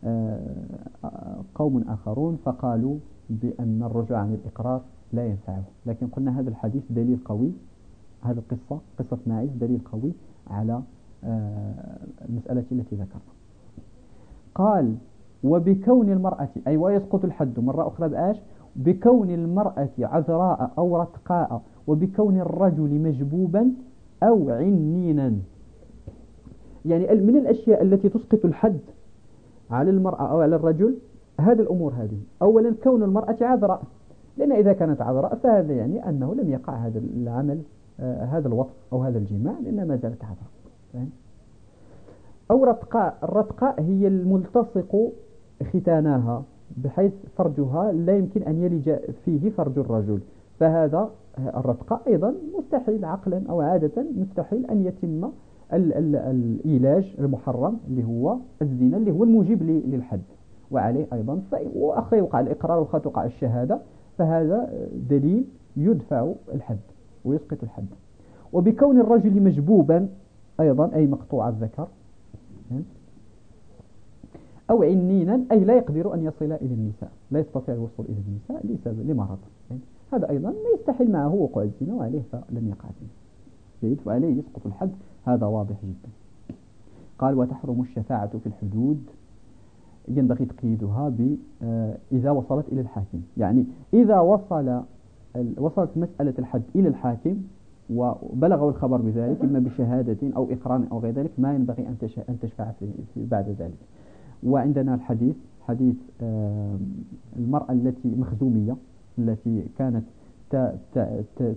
آه، قوم آخرون فقالوا بأن الرجوع عن الإقرار لا ينفعه. لكن قلنا هذا الحديث دليل قوي هذه القصة قصة ماعز دليل قوي على آه، المسألة التي ذكرنا قال وبكون المرأة أي ويسقط الحد مرة أخرى بآش بكون المرأة عذراء أو رتقاء وبكون الرجل مجبوبا أو عنينا. يعني من الأشياء التي تسقط الحد على المرأة أو على الرجل هذه الأمور هذه. أولا كون المرأة عذراء. لأن إذا كانت عذراء فهذا يعني أنه لم يقع هذا العمل. هذا الوطن أو هذا الجماع لأنها ما زالت عذراء أو رتقاء الرتقاء هي الملتصق ختاناها بحيث فرجها لا يمكن أن يلج فيه فرج الرجل. فهذا الرتقاء أيضا مستحيل عقلا أو عادة مستحيل أن يتم الإيلاج المحرم اللي هو الزنا اللي هو الموجب للحد. وعليه أيضا وأخي يوقع الإقرار وأخي توقع الشهادة فهذا دليل يدفع الحد. ويسقط الحد. وبكون الرجل مجبوبا أيضا أي مقطوع الذكر أو عنينا أي لا يقدر أن يصل إلى النساء. لا يستطيع الوصول إلى النساء لمرض هذا أيضا ما يستحيل معه وقوع الزنا وعليه فلم يقع الزنا جيد؟ وعليه يسقط الحد. هذا واضح جدا. قال وتحرم الشفاعة في الحدود. ينبغي تقييدها آه، إذا وصلت إلى الحاكم. يعني إذا وصل وصلت مسألة الحد إلى الحاكم وبلغوا الخبر بذلك إما بشهادة أو إقرار أو غير ذلك ما ينبغي أن تشفع في بعد ذلك. وعندنا الحديث حديث المرأة التي مخزومية التي كانت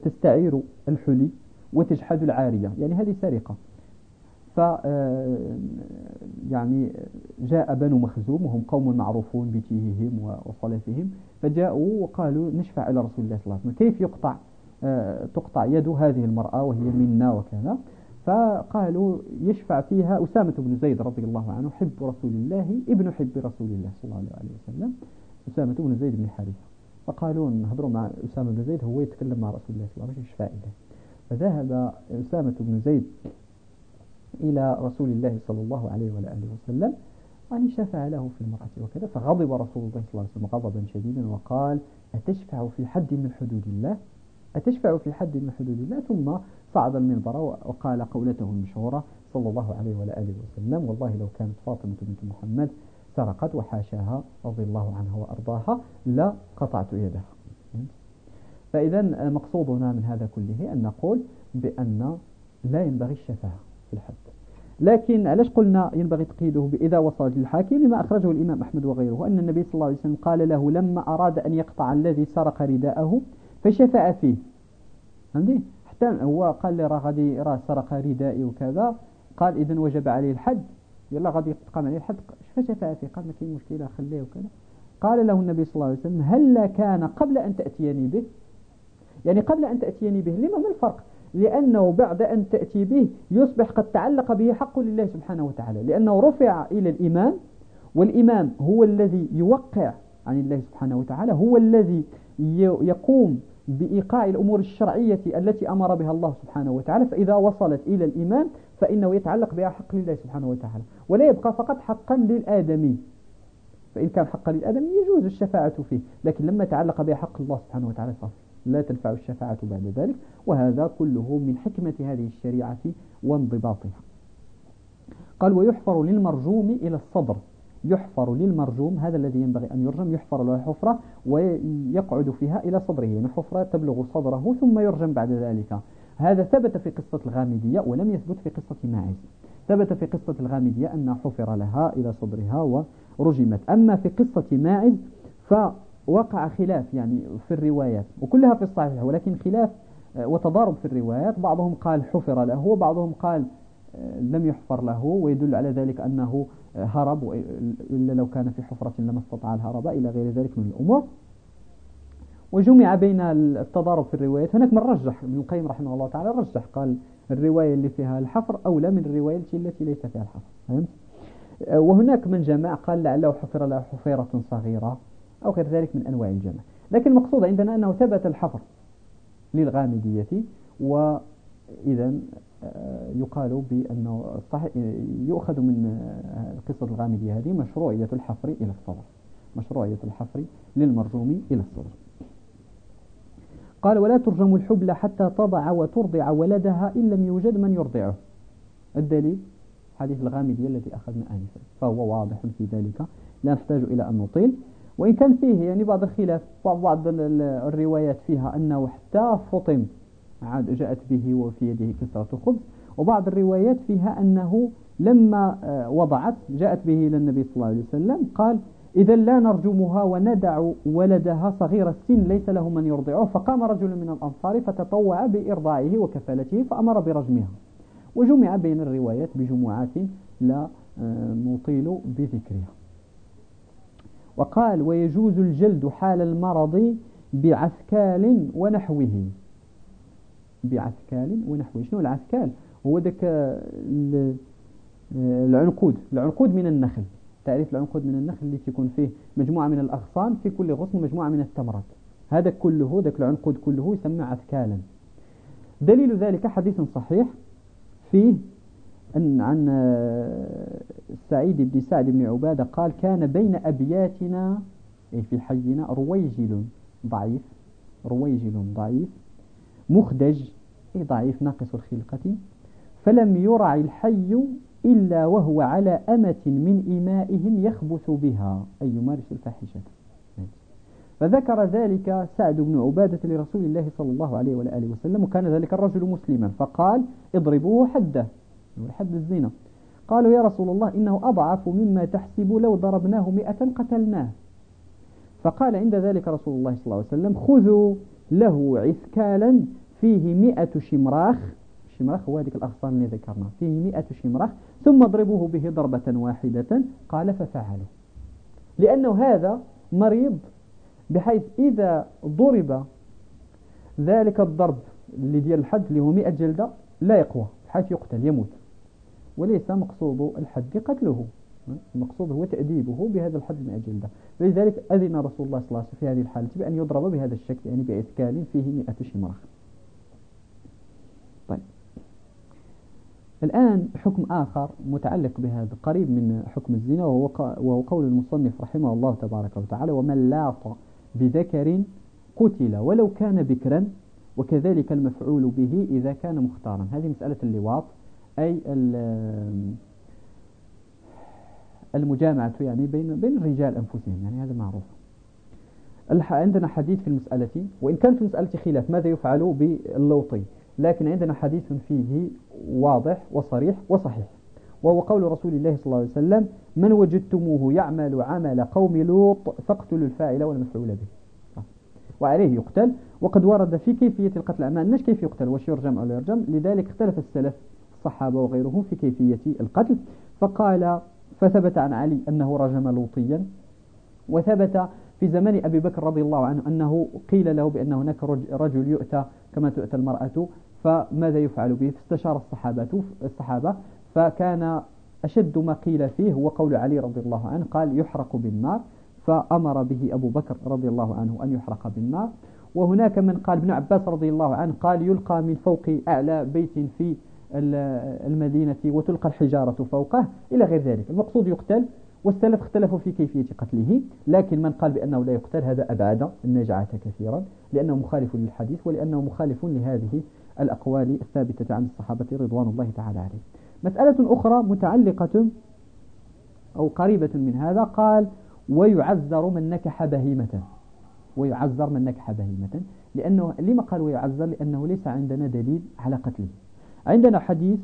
تستعير الحلي وتجحد العارية. يعني هذه سرقة. ف آه، يعني جاء بنو مخزوم وهم قوم معروفون بتيههم وصلاتهم فجاءوا وقالوا نشفع إلى رسول الله صلى الله عليه وسلم. كيف يقطع؟ آه، تقطع يد هذه المرأة وهي منا وكذا. فقالوا يشفع فيها أسامة بن زيد رضي الله عنه حب رسول الله ابن حب رسول الله صلى الله عليه وسلم أسامة بن زيد بن حارثة. فقالوا نهضروا مع أسامة بن زيد هو يتكلم مع رسول الله صلى الله عليه وسلم يشفع إليه. فذهب أسامة بن زيد إلى رسول الله صلى الله عليه وآله وسلم يعني شفع له في المرأة وكذا فغضب رسول الله صلى الله عليه وسلم غضبا شديدا وقال أتشفع في حد من حدود الله؟ أتشفع في حد من حدود الله؟ ثم صعد المنبر وقال قولته المشهورة صلى الله عليه وعلى آله وسلم والله لو كانت فاطمة بنت محمد سرقت وحاشاها رضي الله عنها وأرضاها لا قطعت يدها. فإذا مقصودنا من هذا كله أن نقول بأن لا ينبغي الشفاعة في الحد. لكن علاش قلنا ينبغي تقييده إذا وصلت للحاكم لما أخرجه الإمام أحمد وغيره؟ أن النبي صلى الله عليه وسلم قال له لما أراد أن يقطع الذي سرق رداءه فشفع فيه. فهمتي حتى هو قال لي راه غادي راه سرق ردائي وكذا. قال إذا وجب عليه الحد. يلا غادي تقام عليه الحد. فشفع فيه. قال ما كاين مشكلة خليه وكذا. قال له النبي صلى الله عليه وسلم هل كان قبل أن تأتيني به؟ يعني قبل أن تأتيني به لما ما الفرق؟ لأنه بعد أن تأتي به يصبح قد تعلق به حق لله سبحانه وتعالى. لأنه رفع إلى الإمام والإمام هو الذي يوقع عن الله سبحانه وتعالى هو الذي يقوم بإيقاع الأمور الشرعية التي أمر بها الله سبحانه وتعالى. فإذا وصلت إلى الإمام فإنه يتعلق بها حق لله سبحانه وتعالى. ولا يبقى فقط حقا للآدمي. فإن كان حقا للآدمي يجوز الشفاعة فيه لكن لما تعلق بها حق الله سبحانه وتعالى صافي لا تنفع الشفاعة بعد ذلك وهذا كله من حكمة هذه الشريعة وانضباطها. قال ويحفر للمرجوم إلى الصدر. يحفر للمرجوم هذا الذي ينبغي أن يرجم يحفر له حفرة ويقعد فيها إلى صدره يعني حفرة تبلغ صدره ثم يرجم بعد ذلك. هذا ثبت في قصة الغامدية ولم يثبت في قصة ماعز. ثبت في قصة الغامدية أن حفر لها إلى صدرها ورجمت. أما في قصة ماعز فوقع خلاف يعني في الروايات وكلها في الصحيح ولكن خلاف آه، وتضارب في الروايات. بعضهم قال حفر له وبعضهم قال آه، لم يحفر له ويدل على ذلك أنه آه، هرب إلا لو كان في حفرة لما استطاع الهرب إلى غير ذلك من الأمور. وجمع بين التضارب في الروايات. هناك من رجح ابن القيم رحمه الله تعالى رجح قال الرواية اللي فيها الحفر أولى من الرواية التي ليس فيها الحفر فهمت؟ وهناك من جمع قال لعله حفر له حفيرة صغيرة. أو غير ذلك من أنواع الجمع. لكن المقصود عندنا أنه ثبت الحفر للغامدية وإذا آه، يقال بأنه صحيح يؤخذ من آه، قصة الغامدية هذه مشروعية الحفر إلى الصدر. مشروعية الحفر للمرجوم إلى الصدر. قال ولا ترجم الحبل حتى تضع وترضع ولدها إن لم يوجد من يرضعه. الدليل حديث الغامدية الذي أخذنا آنفا فهو واضح في ذلك. لا نحتاج إلى أن نطيل. وإن كان فيه يعني بعض الخلاف بعض الروايات فيها أنه حتى فطم عاد جاءت به وفي يده كسرة خبز وبعض الروايات فيها أنه لما آه، وضعت جاءت به إلى النبي صلى الله عليه وسلم قال إذا لا نرجمها وندع ولدها صغير السن ليس له من يرضعه. فقام رجل من الأنصار فتطوع بإرضاعه وكفالته فأمر برجمها. وجمع بين الروايات بجمعات لا آه، نطيل بذكرها. وقال ويجوز الجلد حال المرض بعثكال ونحوه. بعثكال ونحوه. شنو العثكال هو ذاك العنقود. العنقود من النخل. تعريف العنقود من النخل اللي تكون فيه مجموعة من الأغصان في كل غصن مجموعة من التمرات. هذا كله ذاك العنقود كله يسمى عثكالا دليل ذلك حديث صحيح فيه أن عن سعيد بن سعد بن عبادة قال كان بين أبياتنا أي في حينا رويجل ضعيف رويجل ضعيف مخدج أي ضعيف ناقص الخلقة فلم يرع الحي إلا وهو على أمة من إمائهم يخبث بها أي يمارس الفاحشة. فذكر ذلك سعد بن عبادة لرسول الله صلى الله عليه وآله وسلم وكان ذلك الرجل مسلما فقال اضربوه حده. حد الزنا. قالوا يا رسول الله إنه أضعف مما تحسب لو ضربناه مئة قتلناه. فقال عند ذلك رسول الله صلى الله عليه وسلم خذوا له عثكالا فيه مئة شمراخ. الشمرخ هو هذيك الأغصان اللي ذكرنا. فيه مئة شمرخ ثم اضربوه به ضربة واحدة. قال ففعلوا. لأنه هذا مريض بحيث إذا ضرب ذلك الضرب اللي ديال الحد اللي هو 100 جلدة لا يقوى بحيث يقتل يموت. وليس مقصود الحد قتله المقصود هو تأديبه بهذا الحد 100 جلدة فلذلك أذن رسول الله صلى الله عليه وسلم في هذه الحالة بأن يضرب بهذا الشكل يعني بإثكال فيه 100 شمرخ طيب. الآن حكم آخر متعلق بهذا قريب من حكم الزنا وهو قول المصنف رحمه الله تبارك وتعالى ومن لاط بذكر قتل ولو كان بكرا وكذلك المفعول به إذا كان مختارا. هذه مسألة اللواط. أي المجامعة يعني بين بين الرجال أنفسهم يعني هذا معروف. عندنا حديث في المسألة وإن كان في خلاف ماذا يفعل باللوطي؟ لكن عندنا حديث فيه واضح وصريح وصحيح وهو قول رسول الله صلى الله عليه وسلم من وجدتموه يعمل عمل قوم لوط فاقتلوا الفاعل والمفعول به. وعليه يقتل. وقد ورد في كيفية القتل أمان مش كيف يقتل وش يرجم أو لا يرجم. لذلك اختلف السلف الصحابة وغيرهم في كيفية القتل. فقال فثبت عن علي أنه رجم لوطيا وثبت في زمن أبي بكر رضي الله عنه أنه قيل له بأن هناك رجل يؤتى كما تؤتى المرأة فماذا يفعل به؟ فاستشار الصحابة الصحابة فكان أشد ما قيل فيه هو قول علي رضي الله عنه قال يحرق بالنار فأمر به أبو بكر رضي الله عنه أن يحرق بالنار. وهناك من قال ابن عباس رضي الله عنه قال يلقى من فوق أعلى بيت في المدينة وتلقى الحجارة فوقه إلى غير ذلك. المقصود يقتل والسلف اختلفوا في كيفية قتله لكن من قال بأنه لا يقتل هذا أبعد النجعة كثيرا لأنه مخالف للحديث ولأنه مخالف لهذه الأقوال الثابتة عن الصحابة رضوان الله تعالى عليهم. مسألة أخرى متعلقة أو قريبة من هذا قال ويعذر من نكح بهيمة ويعذر من نكح بهيمة. لأنه لما قال ويعذر؟ لأنه ليس عندنا دليل على قتله. عندنا حديث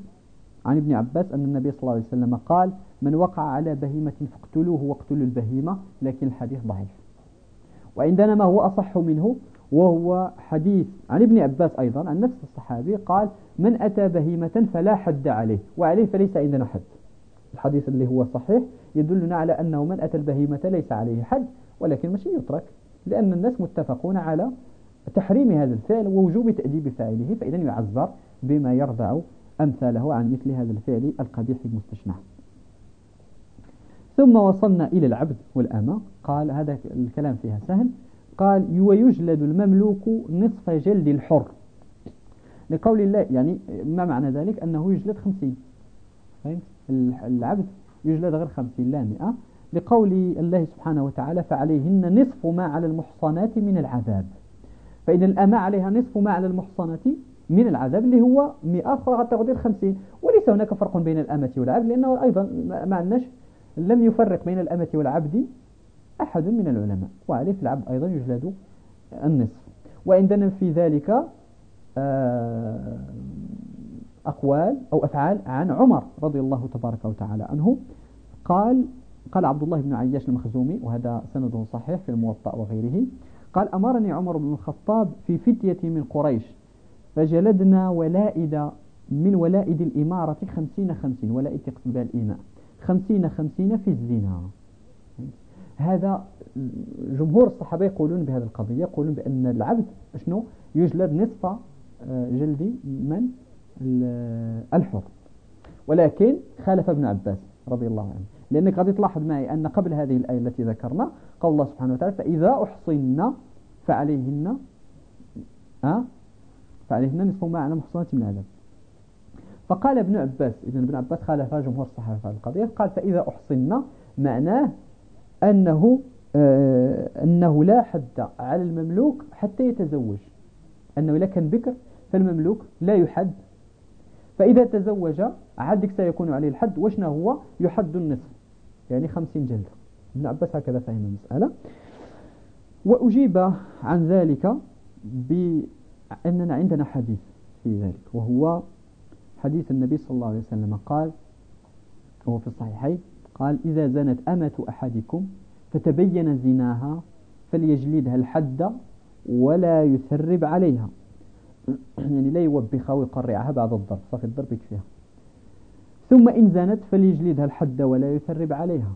عن ابن عباس أن النبي صلى الله عليه وسلم قال من وقع على بهيمة فاقتلوه واقتلوا البهيمة لكن الحديث ضعيف. وعندنا ما هو أصح منه وهو حديث عن ابن عباس أيضا عن نفس الصحابي قال من أتى بهيمة فلا حد عليه وعليه فليس عندنا حد. الحديث اللي هو صحيح يدلنا على أنه من أتى البهيمة ليس عليه حد ولكن مش يترك لأن الناس متفقون على تحريم هذا الفعل ووجوب تأديب فاعله فإذا يعذر بما يرضع أمثاله عن مثل هذا الفعل القبيح المستشنع ثم وصلنا إلى العبد والأمة. قال هذا الكلام فيها سهل. قال ويجلد المملوك نصف جلد الحر. لقول الله يعني ما معنى ذلك؟ أنه يجلد خمسين. العبد يجلد غير خمسين لا مئة. لقول الله سبحانه وتعالى فعليهن نصف ما على المحصنات من العذاب. فإن الأمة عليها نصف ما على المحصنات من العذاب اللي هو 100 تقدير 50 وليس هناك فرق بين الأمة والعبد لأنه أيضا ما عندناش لم يفرق بين الأمة والعبد أحد من العلماء. وعليه في العبد أيضا يجلد النصف. وعندنا في ذلك آه، أقوال أو أفعال عن عمر رضي الله تبارك وتعالى عنه. قال قال عبد الله بن عياش المخزومي وهذا سنده صحيح في الموطأ وغيره. قال أمرني عمر بن الخطاب في فتية من قريش فجلدنا ولائد من ولائد الإمارة خمسين خمسين ولائد تقصد بها الإيماء خمسين خمسين في الزنا. هذا جمهور الصحابة يقولون بهذه القضية يقولون بأن العبد شنو يجلد نصف آه، جلد من؟ الحر. ولكن خالف ابن عباس رضي الله عنه. لأنك قد تلاحظ معي أن قبل هذه الآية التي ذكرنا قال الله سبحانه وتعالى فإذا أحصن فعليهن أه فعليهن نصف ما على محصنات من العذاب فقال ابن عباس إذا ابن عباس خالف جمهور الصحابة في القضية قال فإذا أحصن معناه أنه آه أنه لا حد على المملوك حتى يتزوج. أنه إذا كان بكر فالمملوك لا يحد. فإذا تزوج عدك سيكون عليه الحد وشنا هو؟ يحد النصف. يعني خمسين جلدة. ابن عباس هكذا فهم المسألة. وأجيب عن ذلك بأننا عندنا حديث في ذلك وهو حديث النبي صلى الله عليه وسلم قال وهو في الصحيحين قال إذا زنت أمة أحدكم فتبين زناها فليجلدها الحد ولا يثرب عليها. يعني لا يوبخها ويقرعها بعد الضرب صافي الضرب يكفيها. ثم إن زنت فليجلدها الحد ولا يثرب عليها.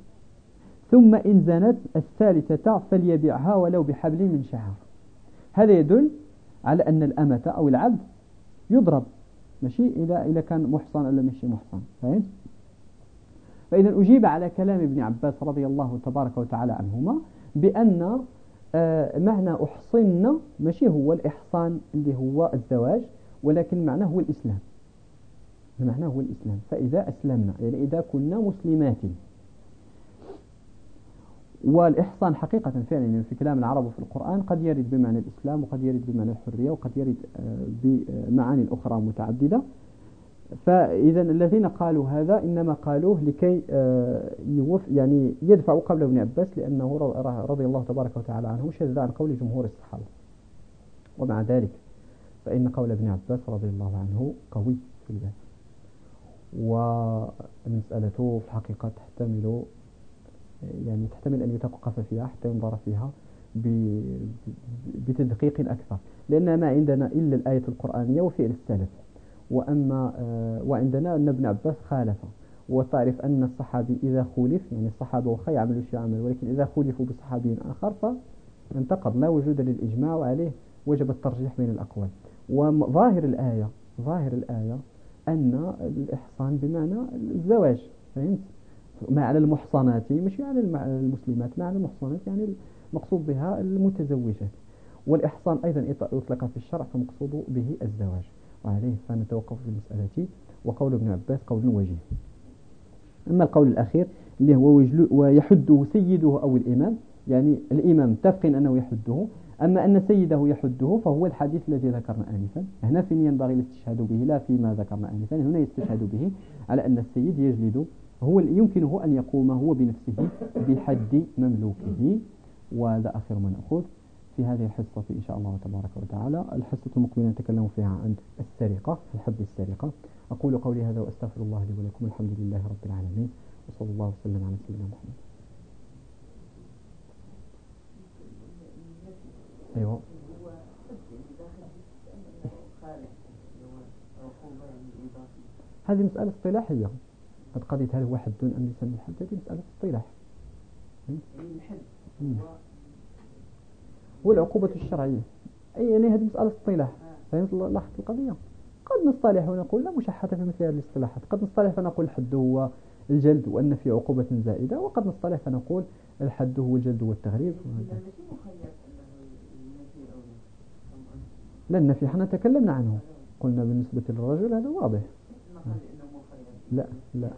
ثم إن زنت الثالثة فليبيعها ولو بحبل من شعر هذا يدل على أن الأمة أو العبد يضرب ماشي؟ إذا إذا كان محصن ولا ماشي محصن فهمت؟ فإذا أجيب على كلام ابن عباس رضي الله تبارك وتعالى عنهما بأن آه، معنى أحصن ماشي؟ هو الإحصان اللي هو الزواج ولكن معناه هو الإسلام. المعنى هو الإسلام. فإذا أسلمنا يعني إذا كنا مسلمات والإحصان حقيقة فعلا يعني في كلام العرب وفي القرآن قد يرد بمعنى الإسلام وقد يرد بمعنى الحرية وقد يرد آه، بمعاني أخرى متعددة. فإذا الذين قالوا هذا إنما قالوه لكي آه، يعني يدفعوا قبل ابن عباس لأنه رضي الله تبارك وتعالى عنه شذ عن قول جمهور الصحابة. ومع ذلك فإن قول ابن عباس رضي الله عنه قوي في الباب والمسألة في الحقيقة تحتمل يعني تحتمل أن يتوقف فيها حتى ينظر فيها بتدقيق أكثر. لأن ما عندنا إلا الآية القرآنية وفعل السلف. وأما آه، وعندنا أن ابن عباس خالف. وتعرف أن الصحابي إذا خولف يعني الصحابة وخا يعملوا شيء عمل ولكن إذا خولفوا بصحابي آخر فانتقض لا وجود للإجماع وعليه وجب الترجيح بين الأقوال. وظاهر الآية ظاهر الآية أن الإحصان بمعنى الزواج فهمت؟ ما على المحصنات مش على المسلمات ما على المحصنات يعني المقصود بها المتزوجات. والإحصان أيضا يطلق في الشرع فمقصود به الزواج. وعليه فنتوقف في المسألة وقول ابن عباس قول وجيه. أما القول الأخير اللي هو ويحده سيده أو الإمام يعني الإمام متفق أنه يحده أما أن سيده يحده فهو الحديث الذي ذكرنا آنفا. هنا فين ينبغي الاستشهاد به لا فيما ذكرنا آنفا. هنا يستشهد به على أن السيد يجلد هو يمكنه أن يقوم هو بنفسه بحد مملوكه. وهذا آخر ما نأخذ في هذه الحصة إن شاء الله تبارك وتعالى. الحصة المقبلة نتكلم فيها عن السرقة في حد السرقة. أقول قولي هذا وأستغفر الله لي ولكم. الحمد لله رب العالمين. وصلى الله وسلم على سيدنا محمد. أيوة. هذه مسألة اصطلاحية. قد قضيت هل هو حد أم ليس من الحد هذه مسألة اصطلاح هو العقوبة الشرعية. أي يعني هذه مسألة اصطلاح فهمت لاحظت القضية. قد نصطلح ونقول لا مشحة في مثل هذه الاصطلاحات. قد نصطلح فنقول الحد هو الجلد وأن في عقوبة زائدة. وقد نصطلح فنقول الحد هو الجلد والتغريب. لا النفي إحنا تكلمنا عنه. قلنا بالنسبة للرجل هذا واضح. لا لا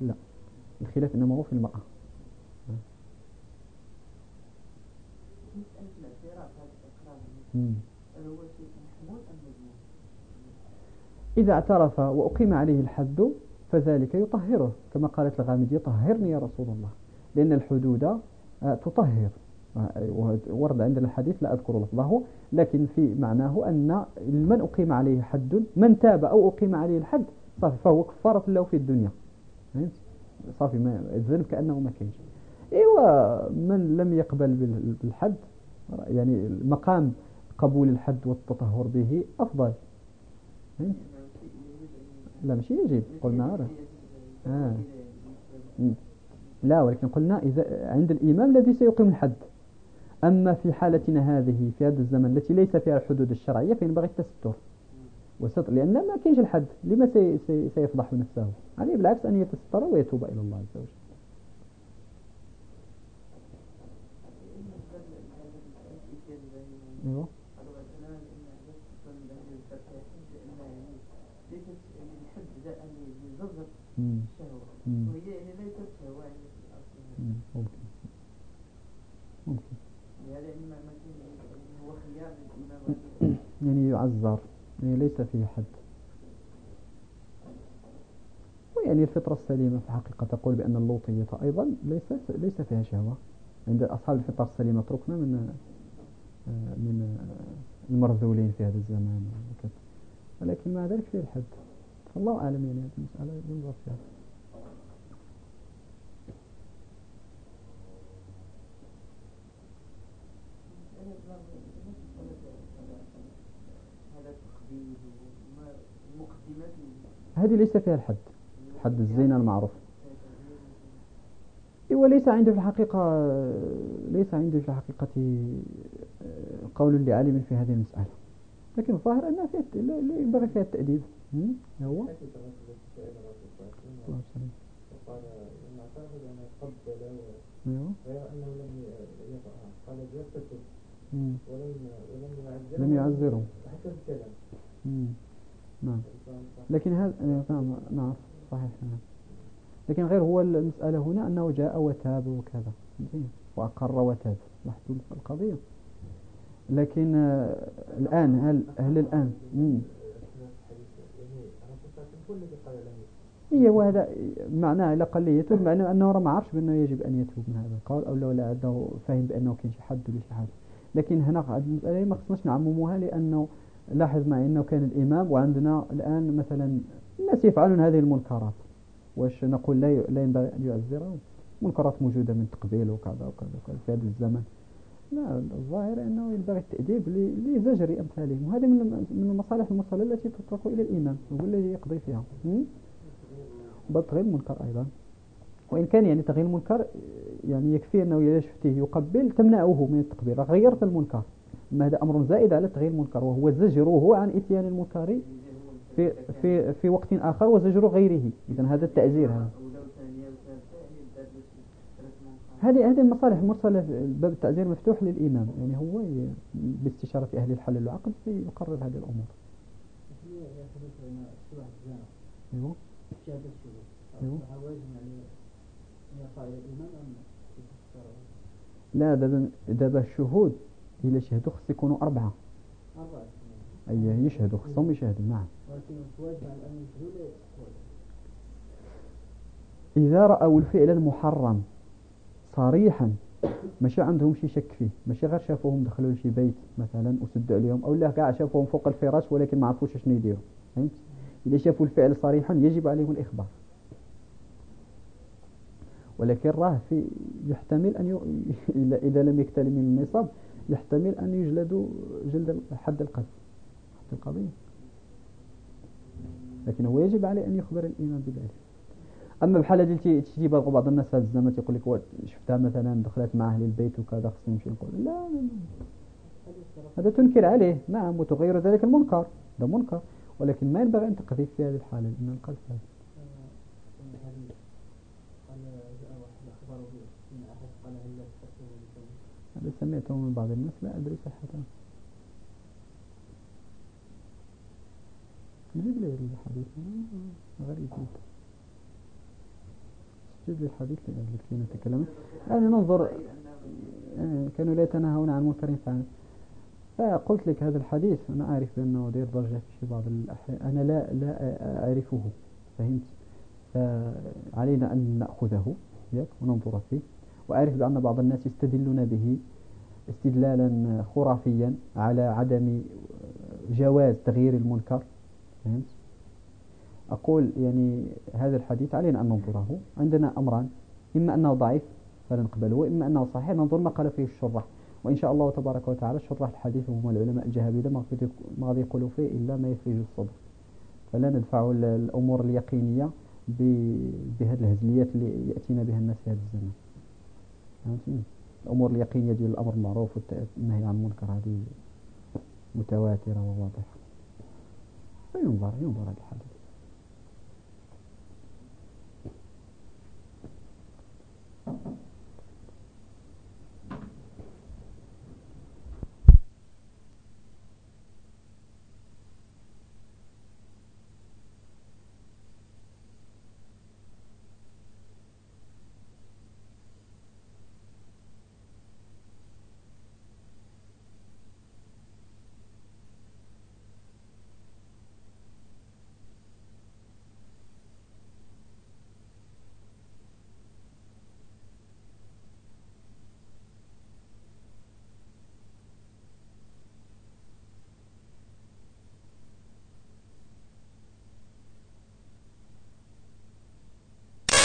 لا. الخلاف إنما هو في المرأة. إذا اعترف وأقيم عليه الحد فذلك يطهره. كما قالت الغامدية طهرني يا رسول الله. لأن الحدود آه، تطهر. آه، ورد عندنا الحديث لا أذكر لفظه. لكن في معناه أن من أقيم عليه حد من تاب أو أقيم عليه الحد صافي فهو كفارة له في الدنيا. صافي ما الذنب كأنه ما كانش إيوا من لم يقبل بالحد يعني مقام قبول الحد والتطهر به أفضل. لا مش يجب. قلنا آه. لا ولكن قلنا إذا عند الإمام الذي سيقيم الحد. أما في حالتنا هذه في هذا الزمن التي ليس فيها الحدود الشرعية فينبغي التستر وستر لأن ما كاينش الحد لما سي سي سيفضح نفسه عليه بالعكس أن يتستر ويتوب إلى الله عز وجل. أيوه. وهي يعني ليست شهوة ممكن ممكن يعني هو خيار يعني يعذر يعني ليس فيه حد. ويعني الفطرة السليمة في الحقيقة تقول بأن اللوطية أيضا ليس ليس فيها شهوة. عند أصحاب الفطرة السليمة تركنا من من المرذولين في هذا الزمان. ولكن مع ذلك فيه الحد. فالله أعلم يعني هذه المسألة ينظر فيها. هذه ليس فيها الحد. حد الزنا المعروف. وليس عندي في الحقيقة ليس عندي في الحقيقة آه، قول لعالم في هذه المسألة. لكن الظاهر أنها فيها لا ينبغي فيها التأديب. هو؟ قبل غير أنه لم يقعها قال ولم ولم لم حتى الكلام نعم. لكن هذا نعم نعم صحيح نعم. لكن غير هو المسألة هنا أنه جاء وتاب وكذا. وأقر وتاب. محدود القضية. لكن آه، الآن هل هل الآن؟ هي وهذا معناه إلا قال لي يتوب معناه أنه ما عرفش بأنه يجب أن يتوب من هذا القول أو لو لا أنه فهم بأنه كان شي حد ولا شي حاجة. لكن هنا هذه المسألة ما خصناش نعمموها لأنه لاحظ معي أنه كان الإمام وعندنا الآن مثلا الناس يفعلون هذه المنكرات. واش نقول لا لا ينبغي أن يعذرهم منكرات موجودة من تقبيل وكذا وكذا وكذا في هذا الزمن. لا الظاهر أنه ينبغي التأديب لزجر أمثالهم. وهذه من المصالح المرسلة التي تطرق إلى الإمام هو الذي يقضي فيها. بل تغيير المنكر أيضا. وإن كان يعني تغيير المنكر يعني يكفي أنه إذا شفته يقبل تمنعه من التقبيل. غيرت المنكر. ما هذا أمر زائد على تغيير المنكر وهو زجره عن إتيان المنكر في في في وقت آخر وزجر غيره. إذا هذا التعزير هذا. هذه هذه المصالح المرسلة باب التعزير مفتوح للإمام يعني هو باستشارة أهل الحل والعقد يقرر هذه الأمور. أيوه. أيوه. لا دابا دابا الشهود. إلا شهدوا خص يكونوا أربعة. أربعة أي يشهدوا خصهم يشهدوا نعم إذا رأوا الفعل المحرم صريحا ماشي عندهم شي شك فيه. ماشي غير شافوهم دخلوا لشي بيت مثلا وسدوا عليهم أو لا كاع شافوهم فوق الفراش ولكن ما عرفوش شنو يديروا. فهمت؟ إذا شافوا الفعل صريحا يجب عليهم الإخبار. ولكن راه في يحتمل أن ي... إذا لم يكتمل من النصاب يحتمل أن يجلدوا جلد حد القذف حد القضية. لكن هو يجب عليه أن يخبر الإمام بذلك. أما بحال هذه تجي بعض الناس هذا الزمن تيقول لك شفتها مثلا دخلت مع أهل البيت وكذا خصني نمشي نقول. لا هذا تنكر عليه. نعم وتغير ذلك المنكر. هذا منكر. ولكن ما ينبغي أن تقذف في هذه الحالة لأن القذف هذا. سمعته من بعض الناس لا أدري صحته جيب لي الحديث. غريب. جيب لي الحديث التي نتكلم يعني ننظر كانوا لا يتناهون عن منكر فعلا فقلت لك هذا الحديث أنا أعرف بأنه دير درجة في بعض الأحيان. أنا لا لا أعرفه. فهمت؟ فعلينا أن نأخذه وننظر فيه. وأعرف بأن بعض الناس يستدلون به. استدلالا خرافيا على عدم جواز تغيير المنكر. فهمت؟ أقول يعني هذا الحديث علينا أن ننظره. عندنا أمران إما أنه ضعيف فلنقبله وإما أنه صحيح. ننظر ما قال فيه الشرح. وإن شاء الله تبارك وتعالى شرح الحديث هم العلماء الجهابذة ما غادي يقولوا فيه إلا ما يفرج الصدر. فلا ندفع الأمور اليقينية بهذه الهزليات اللي يأتينا بها الناس في هذا الزمان الأمور اليقينية ديال الأمر المعروف والنهي عن المنكر هذه متواترة وواضحة. فينظر ينظر هذا الحديث.